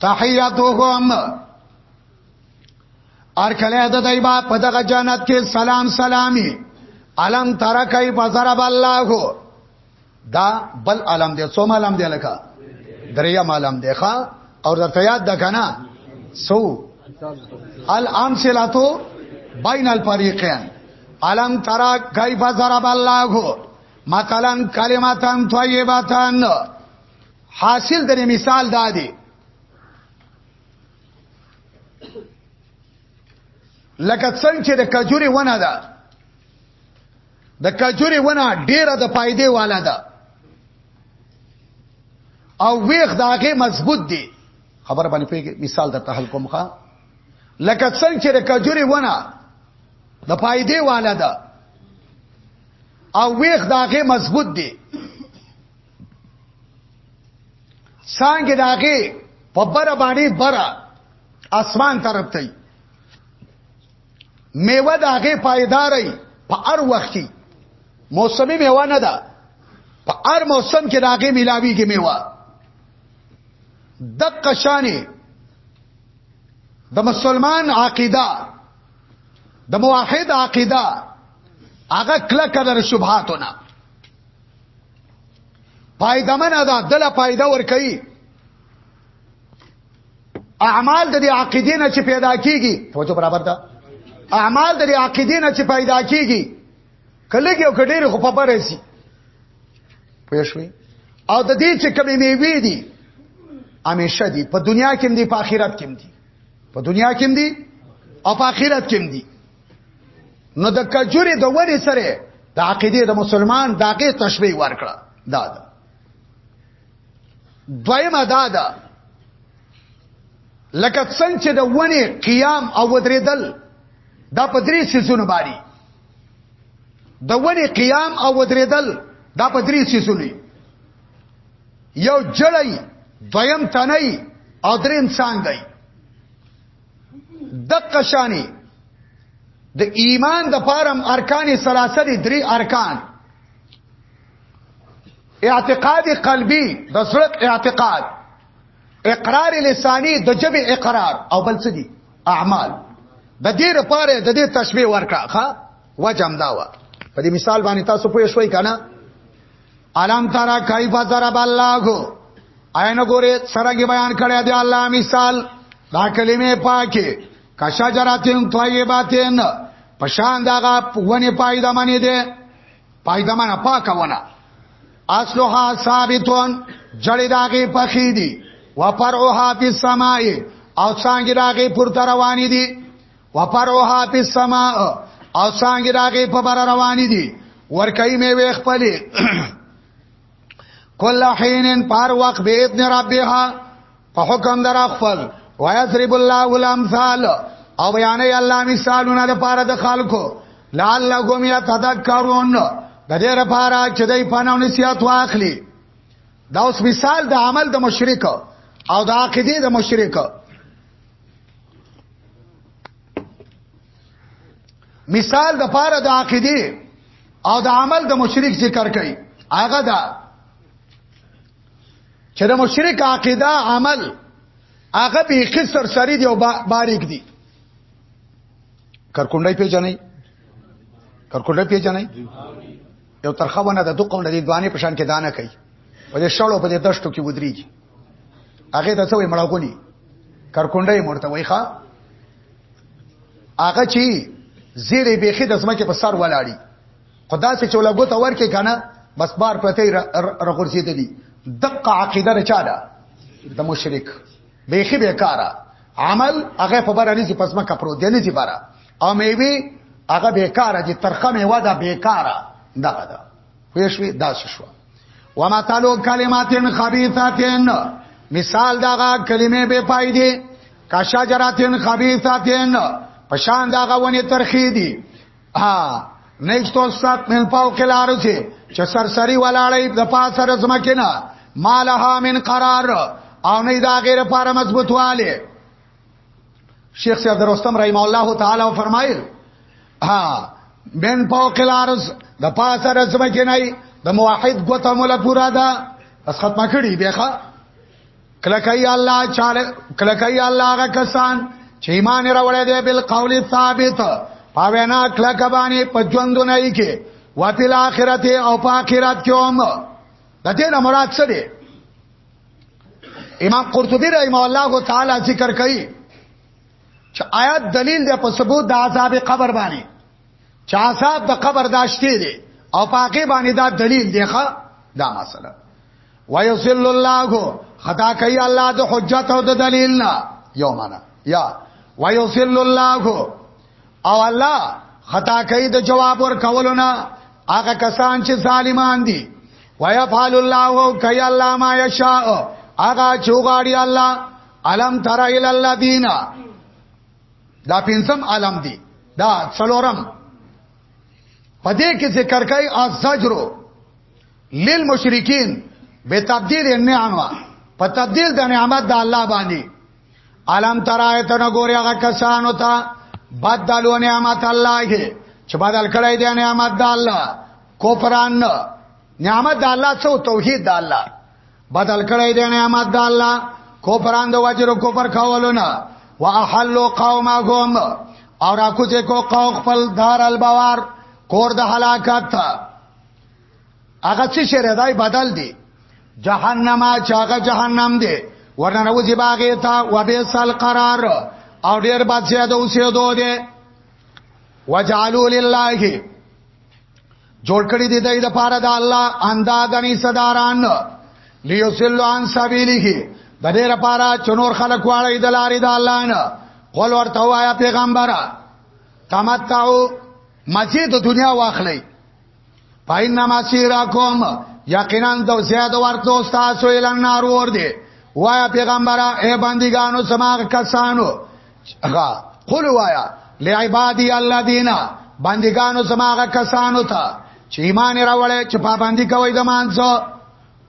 تحیاتهم ار کله د دایبا په دغه جنت کې سلام سلامي علم ترکای فضرب الله دا بل عالم دی څو عالم دی لکه دریم عالم دی ښا او درته یاد ده کنه سو الان سلاتو بین الفریقین علم ترا کیف ضرب الله مثلا کلمتان طیبتان حاصل د مثال دا دی لکه څنګه چې د کجوري ونه ده د کجوري ونه ډیره د فائدې والا ده او ویخ داغه مضبوط دی خبر باندې پیګه مثال درته حل کوم ښا لکه څنګه چې د کجوري ونه د فائدې والا ده او ویخ داغه مضبوط دی څنګه داغه په بره باندې بره اسمان طرف ته میوه د هغه پایداري په هر وخت کې موسمي میوه نه ده په هر موسم کې د هغه ملاوي کې میوه دقه شانې د مسلمان عقیده د موحد عقیده هغه کله کله شبهاتونه پایدمنه ده دله پایده ور کوي اعمال د عقیدې نه چې پیدا کیږي توجه برابر ده اعمال د عقیدې نه چې پیدا کیږي کله کې او کډیر خو په پاره سي پوه شوي او د دې چې کمی میوي دي همیشه دي په دنیا کې دي په آخرت کې دي په دنیا کې دي او په آخرت کې دي نو د کجوري د ونې سره د عقیده د مسلمان داګه تشبیه ورکړه دا دا دویمه دا ده لکه څنګه چې د ونې قیام او ودرېدل دا په درې سيزونو باندې د ونې قیام او ودرېدل دا په درې سيزونو یو جړی دویم تنای او دریم څنګه د قشانی د ایمان د پارم ارکان سلاسل درې ارکان اعتقاد قلبي د زړه اعتقاد اقرار لسانی د جبه اقرار او بل څه دي اعمال د دې لپاره د دې تشبيه ورکړه ها وجم داوا په دې مثال باندې تاسو پوه شوي کنه علام تارا کیف ضرب الله عین ګوره سرګي بیان کړی دی الله مثال دا کلمه پاکه کشا جراتین طیباتین پشان داغه ونه پایده منی دی پایده معنا پاکه ونه اصلها ثابتون جړې داغه پخې دي وفرعها فی السماء او څنګه داغه پورته روانې دي وفرعها فی السماء او څنګه داغه په بر روانې دي ورکې مې وې خپلې کل حینن پار وقت به ابن ربها په حکم در خپل ويضرب الله الامثال او بیانې الله مثالونه د پاره د خلکو لعلهم يتذكرون د دې لپاره چې دوی پناو نصيحت واخلي دا اوس مثال د عمل د مشرک او د عقیده د مشرک مثال د پاره د عقیده او د عمل د مشرک ذکر کوي هغه دا چې د مشرک عقیده عمل هغه به خسر سری دی او باریک دی کرکونډای پیژنې کرکونډای پیژنې یو ترخونه د دوه قوم د دوانې په شان کې دانه کوي په دې شړو په دې دشتو کې ودرېږي هغه ته څوې مړاګونی کرکونډای مرته وای ښا هغه چی زیره بیخی د سمکه په سر ولاړی خدا سه چولا ګوت اور کې کنه بس بار پرته رغورځې دي دقه عقیده نه چاله د مشرک بیخی بیکاره عمل هغه په بار نه چې پس ما کپرو دی نه چې بار او میوي هغه بیکاره چې ترخه میوه ده بیکاره دغه ده خوښوي دا شو ومثلو کلمات خبيثات مثال داغه کلمې به پایدي کشجرات خبيثات پشان داغه ونی ترخی دي ها نشتو سات من فوق الارض چې سرسری ولاړې د پاسه رزمه کنا مالها من قرار او نه دا غیر لپاره مضبوطواله شیخ صاحب دروستم رحم الله تعالی فرمایل ها من فوق الارض د پاسه رسمه کې نه د موحد ګوته مولا پورا ده بس ختمه کړي بیخه کلکای الله چاله کلکای الله هغه کسان چې ایمان راوړی دی بل قول ثابت پاوینا کلک باندې پجوندونه یې کې وفل اخرت او په اخرت کې هم د دې نه مراد څه دی امام قرطبی رحم الله تعالی ذکر کوي چې آیات دلیل دی په ثبوت د عذاب قبر باندې چې عذاب د قبر داشته دی او پاکه باندې دا دلیل دی ښا دا مسله ويصل الله خطا کوي الله د حجت او د دلیل نه یو معنا یا ويصل الله او الله خطا کوي د جواب ور کولو نه هغه کسان چې ظالمان دي ويفعل الله کوي الله ما يشاء هغه چوغاړي الله علم تر الى الذين دا پنځم علم دي دا څلورم پدې کې ذکر کوي الزجر للمشرکین به تبديل النعمه په تبديل د نعمت د الله باندې علم ترایت نه ګوري هغه کسانو ته بدلو نعمت الله کې چې بدل کړی دی نعمت د الله کوپران نعمت د الله څو توحید د الله بدل کړی دی نعمت د الله کوپران د وجر کوپر کولونه واحلوا قومهم اور اكو ته کو قوم خپل دار البوار کور د هلاکت هغه څه شری دای بدل دی جهنم چاغه جهنم دی ورنه وځي باغې ته وبېسل قرار او ډېر بد شه د اوسېدو دی وجعلوا لله جوړ کړی دی د پاره د الله اندادنی صداران لیوسل عن سبیله د دې لپاره چنور خلق واړی د لارې د الله نه قول ورته وایا پیغمبره تمتعو مزید دنیا واخلئ پاین مسیرکم یقینا د زیاد ورته استاد سو اعلان نار ور دي وایا پیغمبره اے بندګانو سماغ کسانو ها قل وایا لعبادی الذین بندګانو سماغ کسانو ته چې ایمان راوړې چې پابندي کوي د مانځو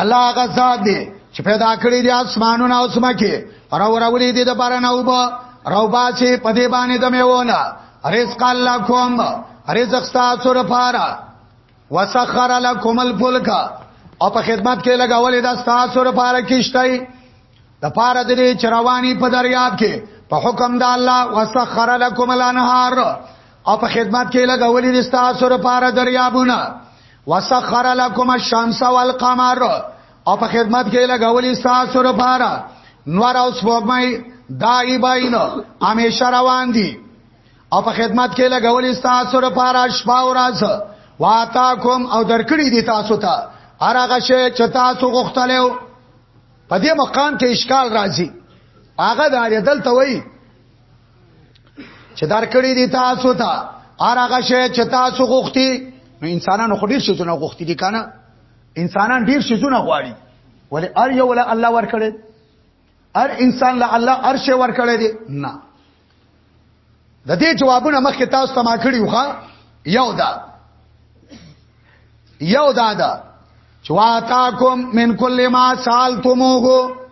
الله غزاد دی چې پیدا کړی دی اسمانونه او سمکه راو راولې دي د باران او با راو باسي په دې باندې د میونه رزق الله کوم رزق تاسو لپاره وسخر لكم الفلك او په خدمت کې لګولې د تاسو لپاره کیشتای د پاره دې چرواني په دریاب کې په حکم د الله وسخر لكم الانهار او په خدمت کې لګولې د تاسو لپاره دریابونه وسخر لكم الشمس والقمر او په خدمت کې لګولې تاسو لپاره نور او سپوږمۍ دایباین همیشه روان دي او په خدمت کې لګولې تاسو لپاره شپه او ورځ واتاکم او درکړي دي تاسو ته هرغه شی چې تاسو غوښتلو په دې مقام کې اشکال راځي هغه د دلته وایي چې دار کړی دي تاسو ته ارغه شی چې تاسو غوښتي نو انسانانو خو ډیر شي څونه غوښتي دي کنه انسانان ډیر شي څونه غواړي ولې ار یو له الله ور کړی ار انسان له الله ار شی ور کړی دي نه د دې جوابونه مخکې تاسو ته ما کړیو ښا یو دا یو دادا چواتاکم من کل ما سالتموه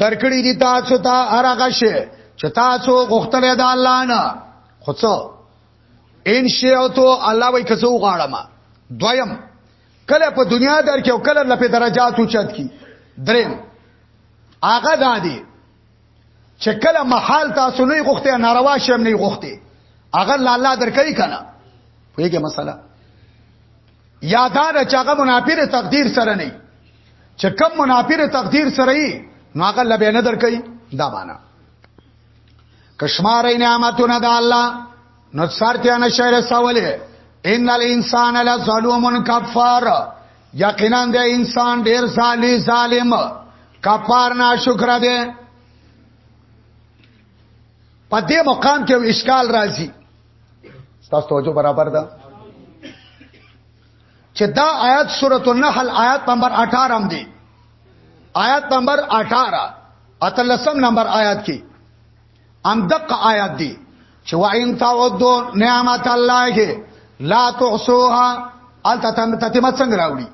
درکړی دي تاسو ته هرغه شی چې تاسو غوښتل د الله نه خو څو ان شیعتو الله وای کسو غاړم دویم کله په دنیا در کې او کله لپاره درجات اوچت کی دریم هغه دادی چې کله محال تاسو نه غوښته ناروا شی هم نه غوښته اگر لاله درکې کنه پوهیږي مسله یادار چې هغه منافر تقدیر سره نه چې کم منافر تقدیر سره یې نو هغه لبه نه درکې دا معنا کشمار نعمتونه د الله نو سرتیا نشه رسولې ان الانسان لظلوم کفار یقینا د انسان ډیر سالی ظالم کفار ناشکر دی په دې مقام کې اشکال راځي تاسو توجه برابر ده چې دا آیات سورۃ النحل آیات نمبر 18 هم دی آیات نمبر 18 اتلسم نمبر آیات کې ام دقه آیات دی چې و ان تعودو نعمت الله لا تحصوها الته تتمه څنګه راوړي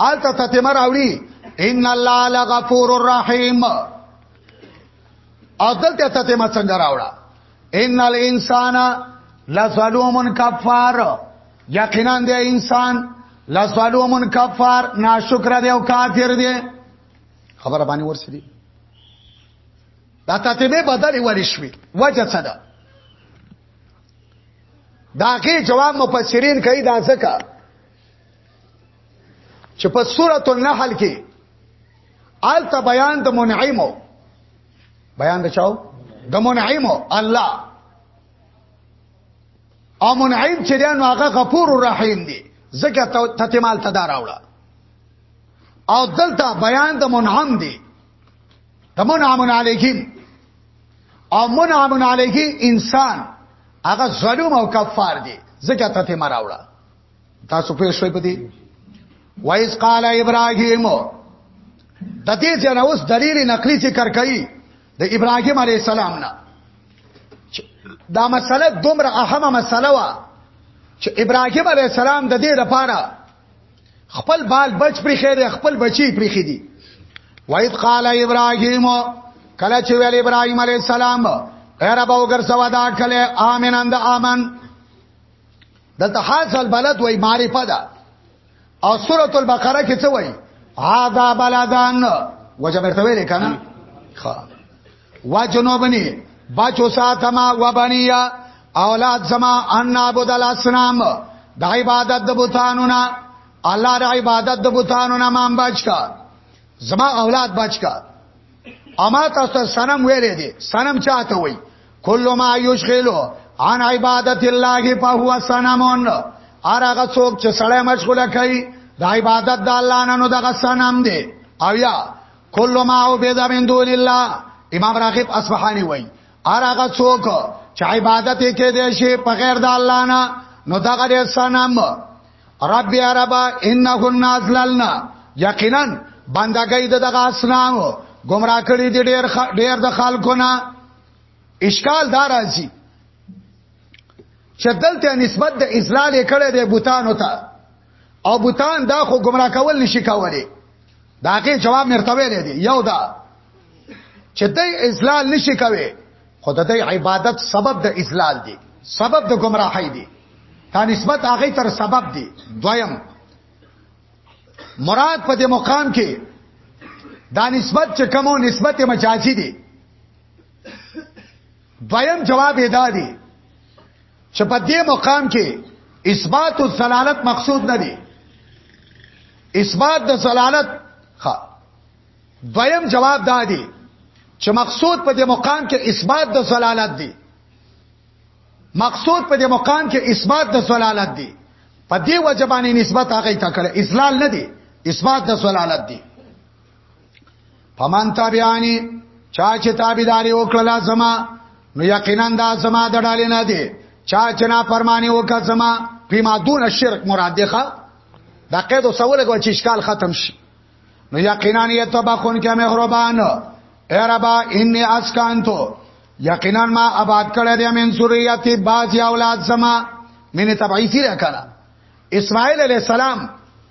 الته تتمه راوړي ان الله لغفور الرحیم او دلته تتمه څنګه راوړه ان الانسان لظلوم کفار یقینا د انسان لظلوم کفار ناشکر دی او کافر دی خبره باندې ورسېږي دا تتمه بدلې ولې شوې وجه څه ده داغه جواب مفسرین کوي دا ځکه چې په سورۃ النحل کې آلته بیان د منعمو بیان د چاو د منعمو الله او منعم چې دانو هغه غفور الرحیم دی ځکه تتمال تدار راوړه او دلته بیان د منعم دی تمون امن علیکم او من امن علیکی انسان هغه ظلم او کفار دی زکه ته مراوړه تاسو په شوي پدی وایس قال ابراهیم د دې چې اوس دلیل نقلی ذکر کړي د ابراهیم علی السلام نه دا مسله دومره اهمه مسله وا چې ابراهیم علی السلام د دې لپاره خپل بال بچ پرې خیر خپل بچی پرې خېدي وایذ قال ابراهیم کله چې ویل ابراهیم علی السلام رب وګر سوا دا کله امن اند امن دلته حاصل بلد وای معرفه ده او سورۃ البقره کې څه وای عذاب بلدان وجه مرته ویل کنه ښه و جنوبنی بچو ساتما و بنیا اولاد زما ان نعبد الاسنام د عبادت د بوتانو نه الله د عبادت د بوتانو نه مان بچ کا زما اولاد بچ کا اما تاسو سنم ویلې دي سنم چاته وای کله ما یشغلو عن عبادت الله فهو سنمون ارغه څوک چې سړی مشغوله کوي د عبادت د الله نه نو دغه سنم دی او یا کله ما او بيد من دون الله امام راغب اصفهاني وای ارغه څوک چې عبادت کې دي شي په غیر د الله نه نو دا غره سنم رب یا رب انهن ازللنا یقینا بندګۍ د دغه اسلام گمراه کړي دي ډېر ډېر د خلکو نه اشکال دار راځي چې دلته نسبت د اسلام کړي د بوتانو ته او بوتان دا خو گمراه کول نشي کولی دا هغه جواب مرته ویل دي یو دا چې د اذلال نشي کوي خو د عبادت سبب د اذلال دي سبب د گمراهۍ دي تا نسبت هغه تر سبب دي دویم مراد په دې مقام کې دا نسبت چې کومو نسبت مجازي دي دویم جواب یې دا دی چې په دې مقام کې اثبات الزلالت مقصود نه دی اثبات د زلالت ښه دویم جواب دا دی چې مقصود په دې مقام کې اثبات د زلالت دی مقصود په دې مقام کې اثبات د زلالت دی په دې وجبانې نسبت هغه ته کړه اسلال نه دی اثبات د زلالت دی فمن تابعانی چا چې تابعداري وکړه زما نو یقینا دا زما د ډالې نه دی چا چې نا پرمانی وکړه زما پیما دون شرک مراد دی ښا دا قید وسوله کو چې اشکال ختم شي نو یقینا یتبخون کې مهربان اربا انی اسکانتو یقینا ما آباد کړی دی من سوریاتی باز اولاد زما مینه تبعیسی را کړه اسماعیل علیہ السلام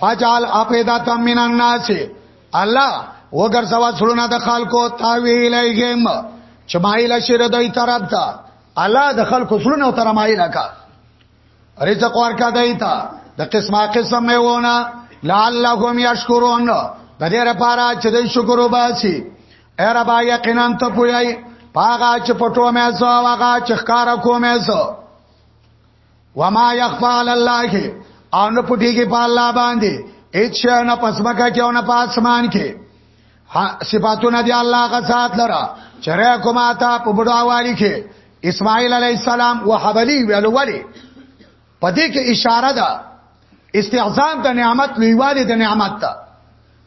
فجعل افیدات من الناس الله وګر سوا سړونه د خلکو تاویل ایګم چې مایل شر دوی طرف ته الله د خلکو سړونه تر مایل کا رزق ورکا دی تا د قسمه قسم نه ونه لعلهم یشکرون د دې لپاره چې د شکر وباسي اے رب یقینا ته پوي پاغه چې پټو مې زو واغه چې ښکارا کومې زو وما يخفى على الله او نه پټيږي په الله باندې هیڅ نه پسمکه کې او نه پاسمان کې صفاتونه دی الله غ ذات لره چرې کومه تا په بډاوالي کې اسماعیل علی السلام او حبلی ویل ولی په دې کې اشاره ده استعظام د نعمت لویوالی د نعمت ته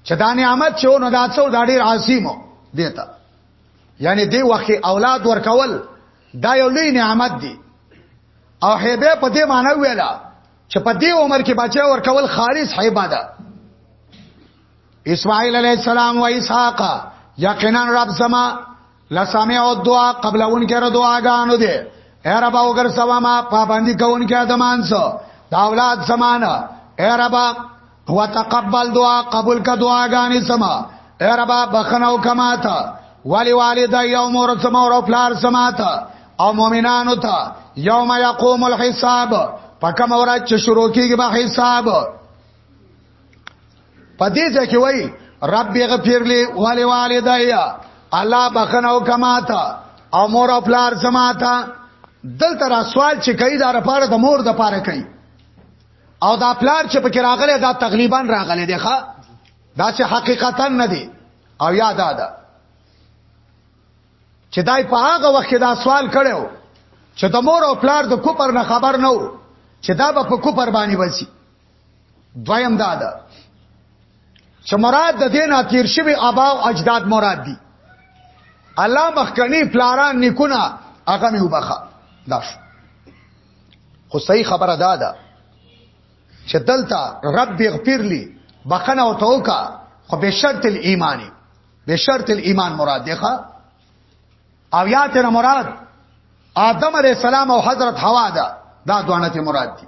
چې دا نعمت چې نو دا څو دا ډیر عظیمو دیتا یعنی دی وخت اولاد ورکول دا یو لوی نعمت دی او هیبه په دې معنی ویلا چې په دې عمر کې بچي ور کول خالص هیبه ده اسماعیل علیه السلام و اسحاق یقینا رب سما لسامع او دعا قبل اون کې را دعاګانو دي اے رب او ګر سوا ما پابندي کون کې ادمان سو دا اولاد سمانه اے رب وتقبل دعا قبول کا دعا غانی سما اے ربا بخنو کما تا ولی والدی یوم ورسم اور پلار سما تا او مؤمنانو تا یوم یقوم الحساب پکم اور چ شروع کیږي به حساب پدې ځکه وای رب یغفر لی ولی والدی الله بخنو کما تا او مور او پلار سما تا دلته را سوال چې کوي دا لپاره د مور د لپاره کوي او دا پلار چې پکې راغلی دا تقریبا راغلی دی ښا دا چې حقیقتا نه دی او یا دا ده چې دای په هغه وخت دا سوال کړو چې د مور او پلار د کوپر نه خبر نه وو چې دا به په کوپر باندې وسی دویم دا ده چې مراد د دین اتیر شوی ابا او اجداد مراد دي الله مخکنی پلاران نکونه هغه مې وبخه دا شو خو صحیح خبره دا ده چې دلته رب اغفر لي بخنه او توکا خو به شرط الایمانی به شرط الایمان مراد ده او یا تر مراد آدم علیہ السلام او حضرت حوا ده دا دوانه ته مراد دي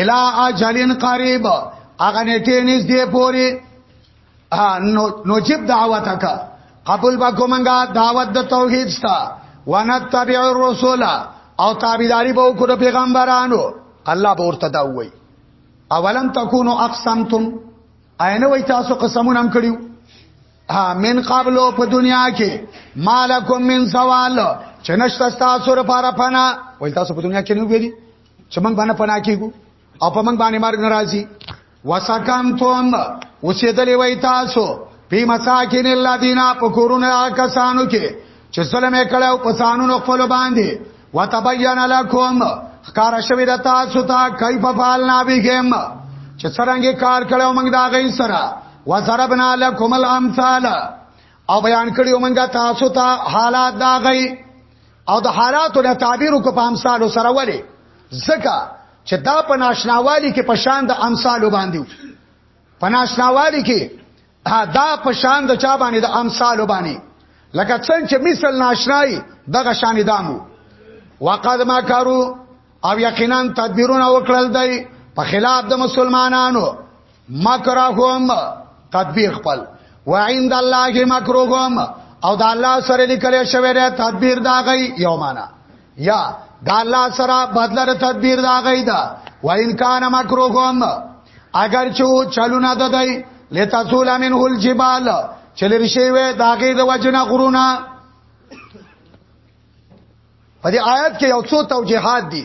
الا اجلن قریب هغه نیټه نږدې پوري نو نجيب دعوتک قبول وکومنګا دعوت د توحید ستا ونتبع الرسول او تابعداري به وکړو پیغمبرانو الله به ورته دا وایي اولم تکونو اقسمتم اینه وای تاسو قسمون هم کړیو ها من قبلو په دنیا کې مالکم من سوال چنشت تاسو لپاره پنا وای تاسو په دنیا کې نو ویلي چې موږ باندې پناه کیږو او په موږ باندې مرګ ناراضي وسکمتم اوسېدلې وای تاسو په مساکین الذین فکرون کسانو کې چې ظلم کړو په سانونو خپل باندې وتبین لکم خکار شوی د تاسو ته کیف فعلنا بهم چې څنګه کار کړو موږ دا غي سره وضربنا لكم الامثال او بیان کړیو موږ تاسو ته حالات دا غي او د حالاتو نه تعبیر کو په امثالو سره ولې زکه چې دا په ناشناوالي کې په شان د امثالو باندې په ناشناوالي کې دا په شان د چا باندې د امثالو باندې لکه څنګه چې مثل ناشنای دغه شان دامو وقد ما کارو او یقینا تدبیرونه وکړل دی په خلاف د مسلمانانو مکرهم تدبیر خپل وعند الله مکرهم او د الله سره لیکل شوی دی تدبیر دا غي یو معنا یا د الله سره بدله تدبیر دا غي دا و ان کان مکرهم اگر چو چلونه د دی لتزول منه الجبال چلر شی وې داګه د وجنا غرونه په دې آیات کې یو څو توجيهات دي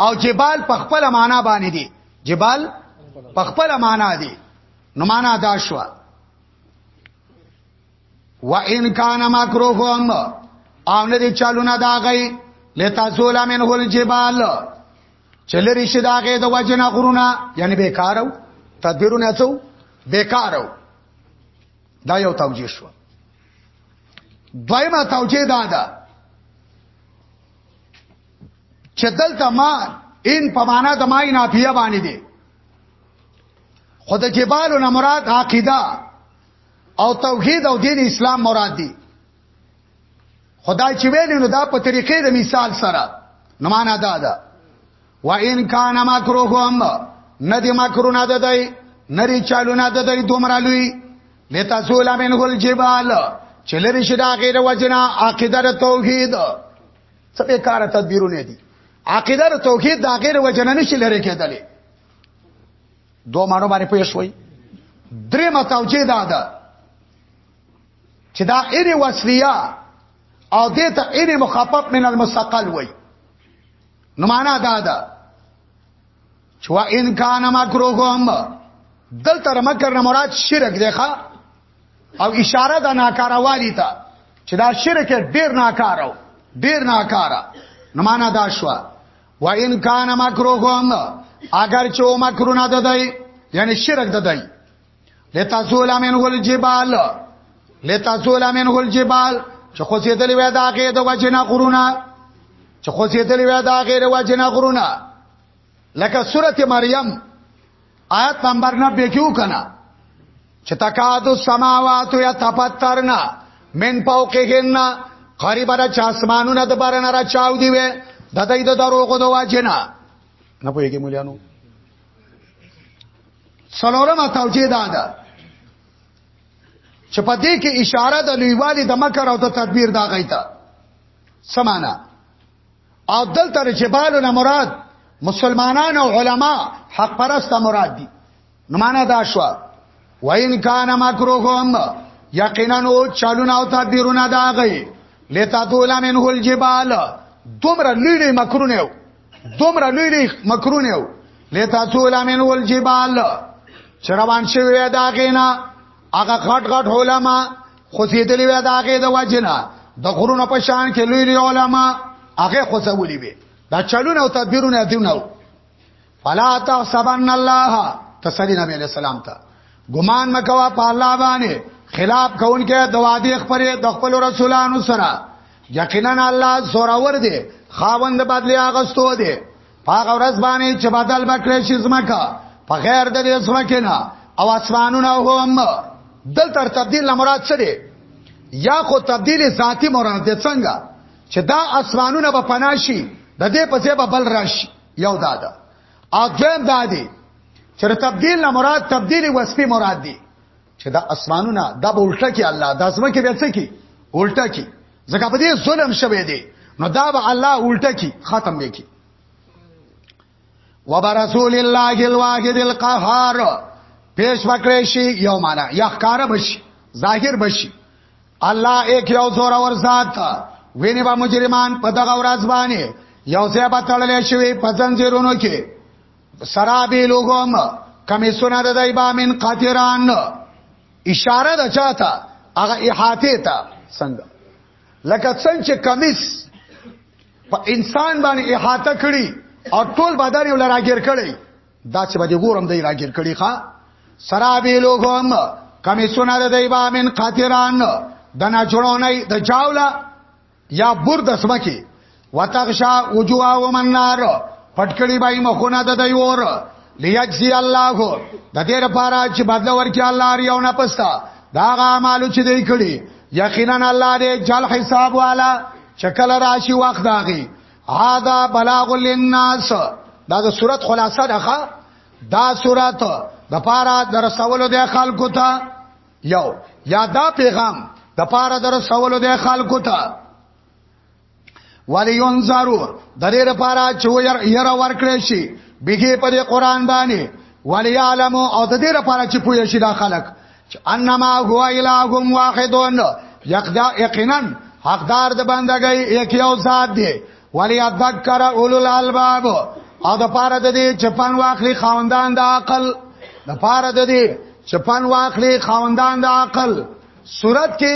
او جبال په خپل معنا باندې دي جبال په خپل معنا دي نو معنا دا شو و ان کان مکروهم او نه دي چالونه دا غي لتا زولا من هول جبال چلری شدا غي د وجنا غرونه یعنی بیکارو تدبیرونه څو بیکارو دا یو توجیه شو دویمه توجیه دا ده چې دلته ما ان په معنا د مای نافیه باندې دي خود جبال نه مراد عقیده او توحید او دین اسلام مراد دي خدای چې ویل نو دا په طریقې د مثال سره نو معنا دا ده و ان کان مکروهم ندی مکرونه ددای نری چالونه ددای دومره لوی لتزول منه الجبال چلری شدا غیر وجنا عقیده توحید څه به کار تدبیرونه دي عقیده توحید دا غیر وجنا نشي لری کېدلې دوه مانو باندې پوه شوي درې متوجه ده ده چې دا ان وصلیه او دې ته ان مخفف من المثقل وای نو معنا دا ده چې وا ان کان مکروهم دل تر مکر نه مراد شرک دی ښا او اشاره د ناکاروالی ته چې دا شرک ډیر ناکارو ډیر ناکارا نو معنا دا شو وا ان کان مکروهم اگر چې مکرونه ددای یعنی شرک ددای لتزول منه الجبال لتزول منه الجبال چې خو سیدلې وې دا کې د وجنا غرونه چې خو سیدلې وې دا کې د وجنا غرونه لکه سورته مریم آیت نمبر 90 کیو کنا چې تکادو سماوات یا تپترنا من فوقهن قریبا د چاسمانونو د بارنه را چاو دی وې د دې د دروغو د واجنه نه پوهیږي مولانو څلورمه توجیه دا ده چې په دې کې اشاره د لویوالي د مکر او د تدبیر دا غیته سمانا او دلته رجبالو نه مراد مسلمانان او علما حق پرسته مراد دي نو معنا دا شو وین کان مکروهم یقینا او چالون او تدبیرونه دا غي لتا دولا منه الجبال دومره لوی مکرونه دومره لوی لوی مکرونه یو لتا تولا من والجبال چروان شوی دا غینا هغه غټ غټ علما خو سیدلی وی دا غې د وجنا د غرونو په شان کې لوی لوی علما هغه خو سولي وی دا چلون او تدبیرونه دیونه فلا تحسبن الله تسلی نبی علیہ السلام ته ګمان مکوا په الله باندې خلاف کون کې د وادي خبره د خپل رسولانو سره یقینا الله زورور دی خاوند بدلی اغستو دی پاغه ورځ باندې چې بدل بکړې شي زمکا په غیر د دې زمکه نه او اسمانونه هم دل تر تبديل نه مراد څه دی یا خو تبديل ذاتی مراد دی څنګه چې دا اسمانونه به پناشي د دې په ځای به بل راشي یو دادا اځم دادی چې تبديل نه مراد تبديل وسپي مراد دی چې دا اسمانونه دا به الټه کې الله دا سم کې به څه کې الټه کې ځکه په دې ظلم شوه دی نو دا به الله الټه کې ختم به کې وبرسول الله الواحد القهار پیش وکړې شي یو معنا یا ښکار بشي ظاهر بشي الله ایک یو زور اور ذات ویني با مجرمان په دغه ورځ باندې یو ځای به تړلې شوی په ځنځیرونو کې سرابیلهم کمیسونه د دایبا من قطران اشاره د چاته هغه احاطه ته څنګه لکه څنګه چې کمیس په انسان باندې احاطه کړي او ټول بدن یې لراګیر کړي دا چې به ګورم دی راګیر کړي ښا سرابیلهم کمیسونه د دایبا من قطران د نه جوړونې د جاوله یا بور د سمکه وتغشا وجوه ومن نار پټکړی بای مخونه د دی ور لیجزی الله د دې لپاره چې بدل ورکړي الله ریو نه پستا دا غامالو چې دی کړی یقینا الله دې جل حساب والا شکل راشي وخت داغي هاذا بلاغ للناس دا د صورت خلاصه ده دا صورت د پاره درسولو د خلکو ته یو یا دا پیغام د پاره در سوالو د خلکو ته ولی ينظرو د دې لپاره چې ير ورکړې شي بيګه په دې قران باندې ولی علم او د دې لپاره چې پوه شي دا خلک چې انما هو الههم واحدون یقدا یقینا حقدار د بندګۍ یک یو ذات دی ولی اذکر اولو الالباب او د پاره د دې چپن واخلي خاوندان د عقل د پاره د دې چپن واخلي خاوندان د عقل صورت کې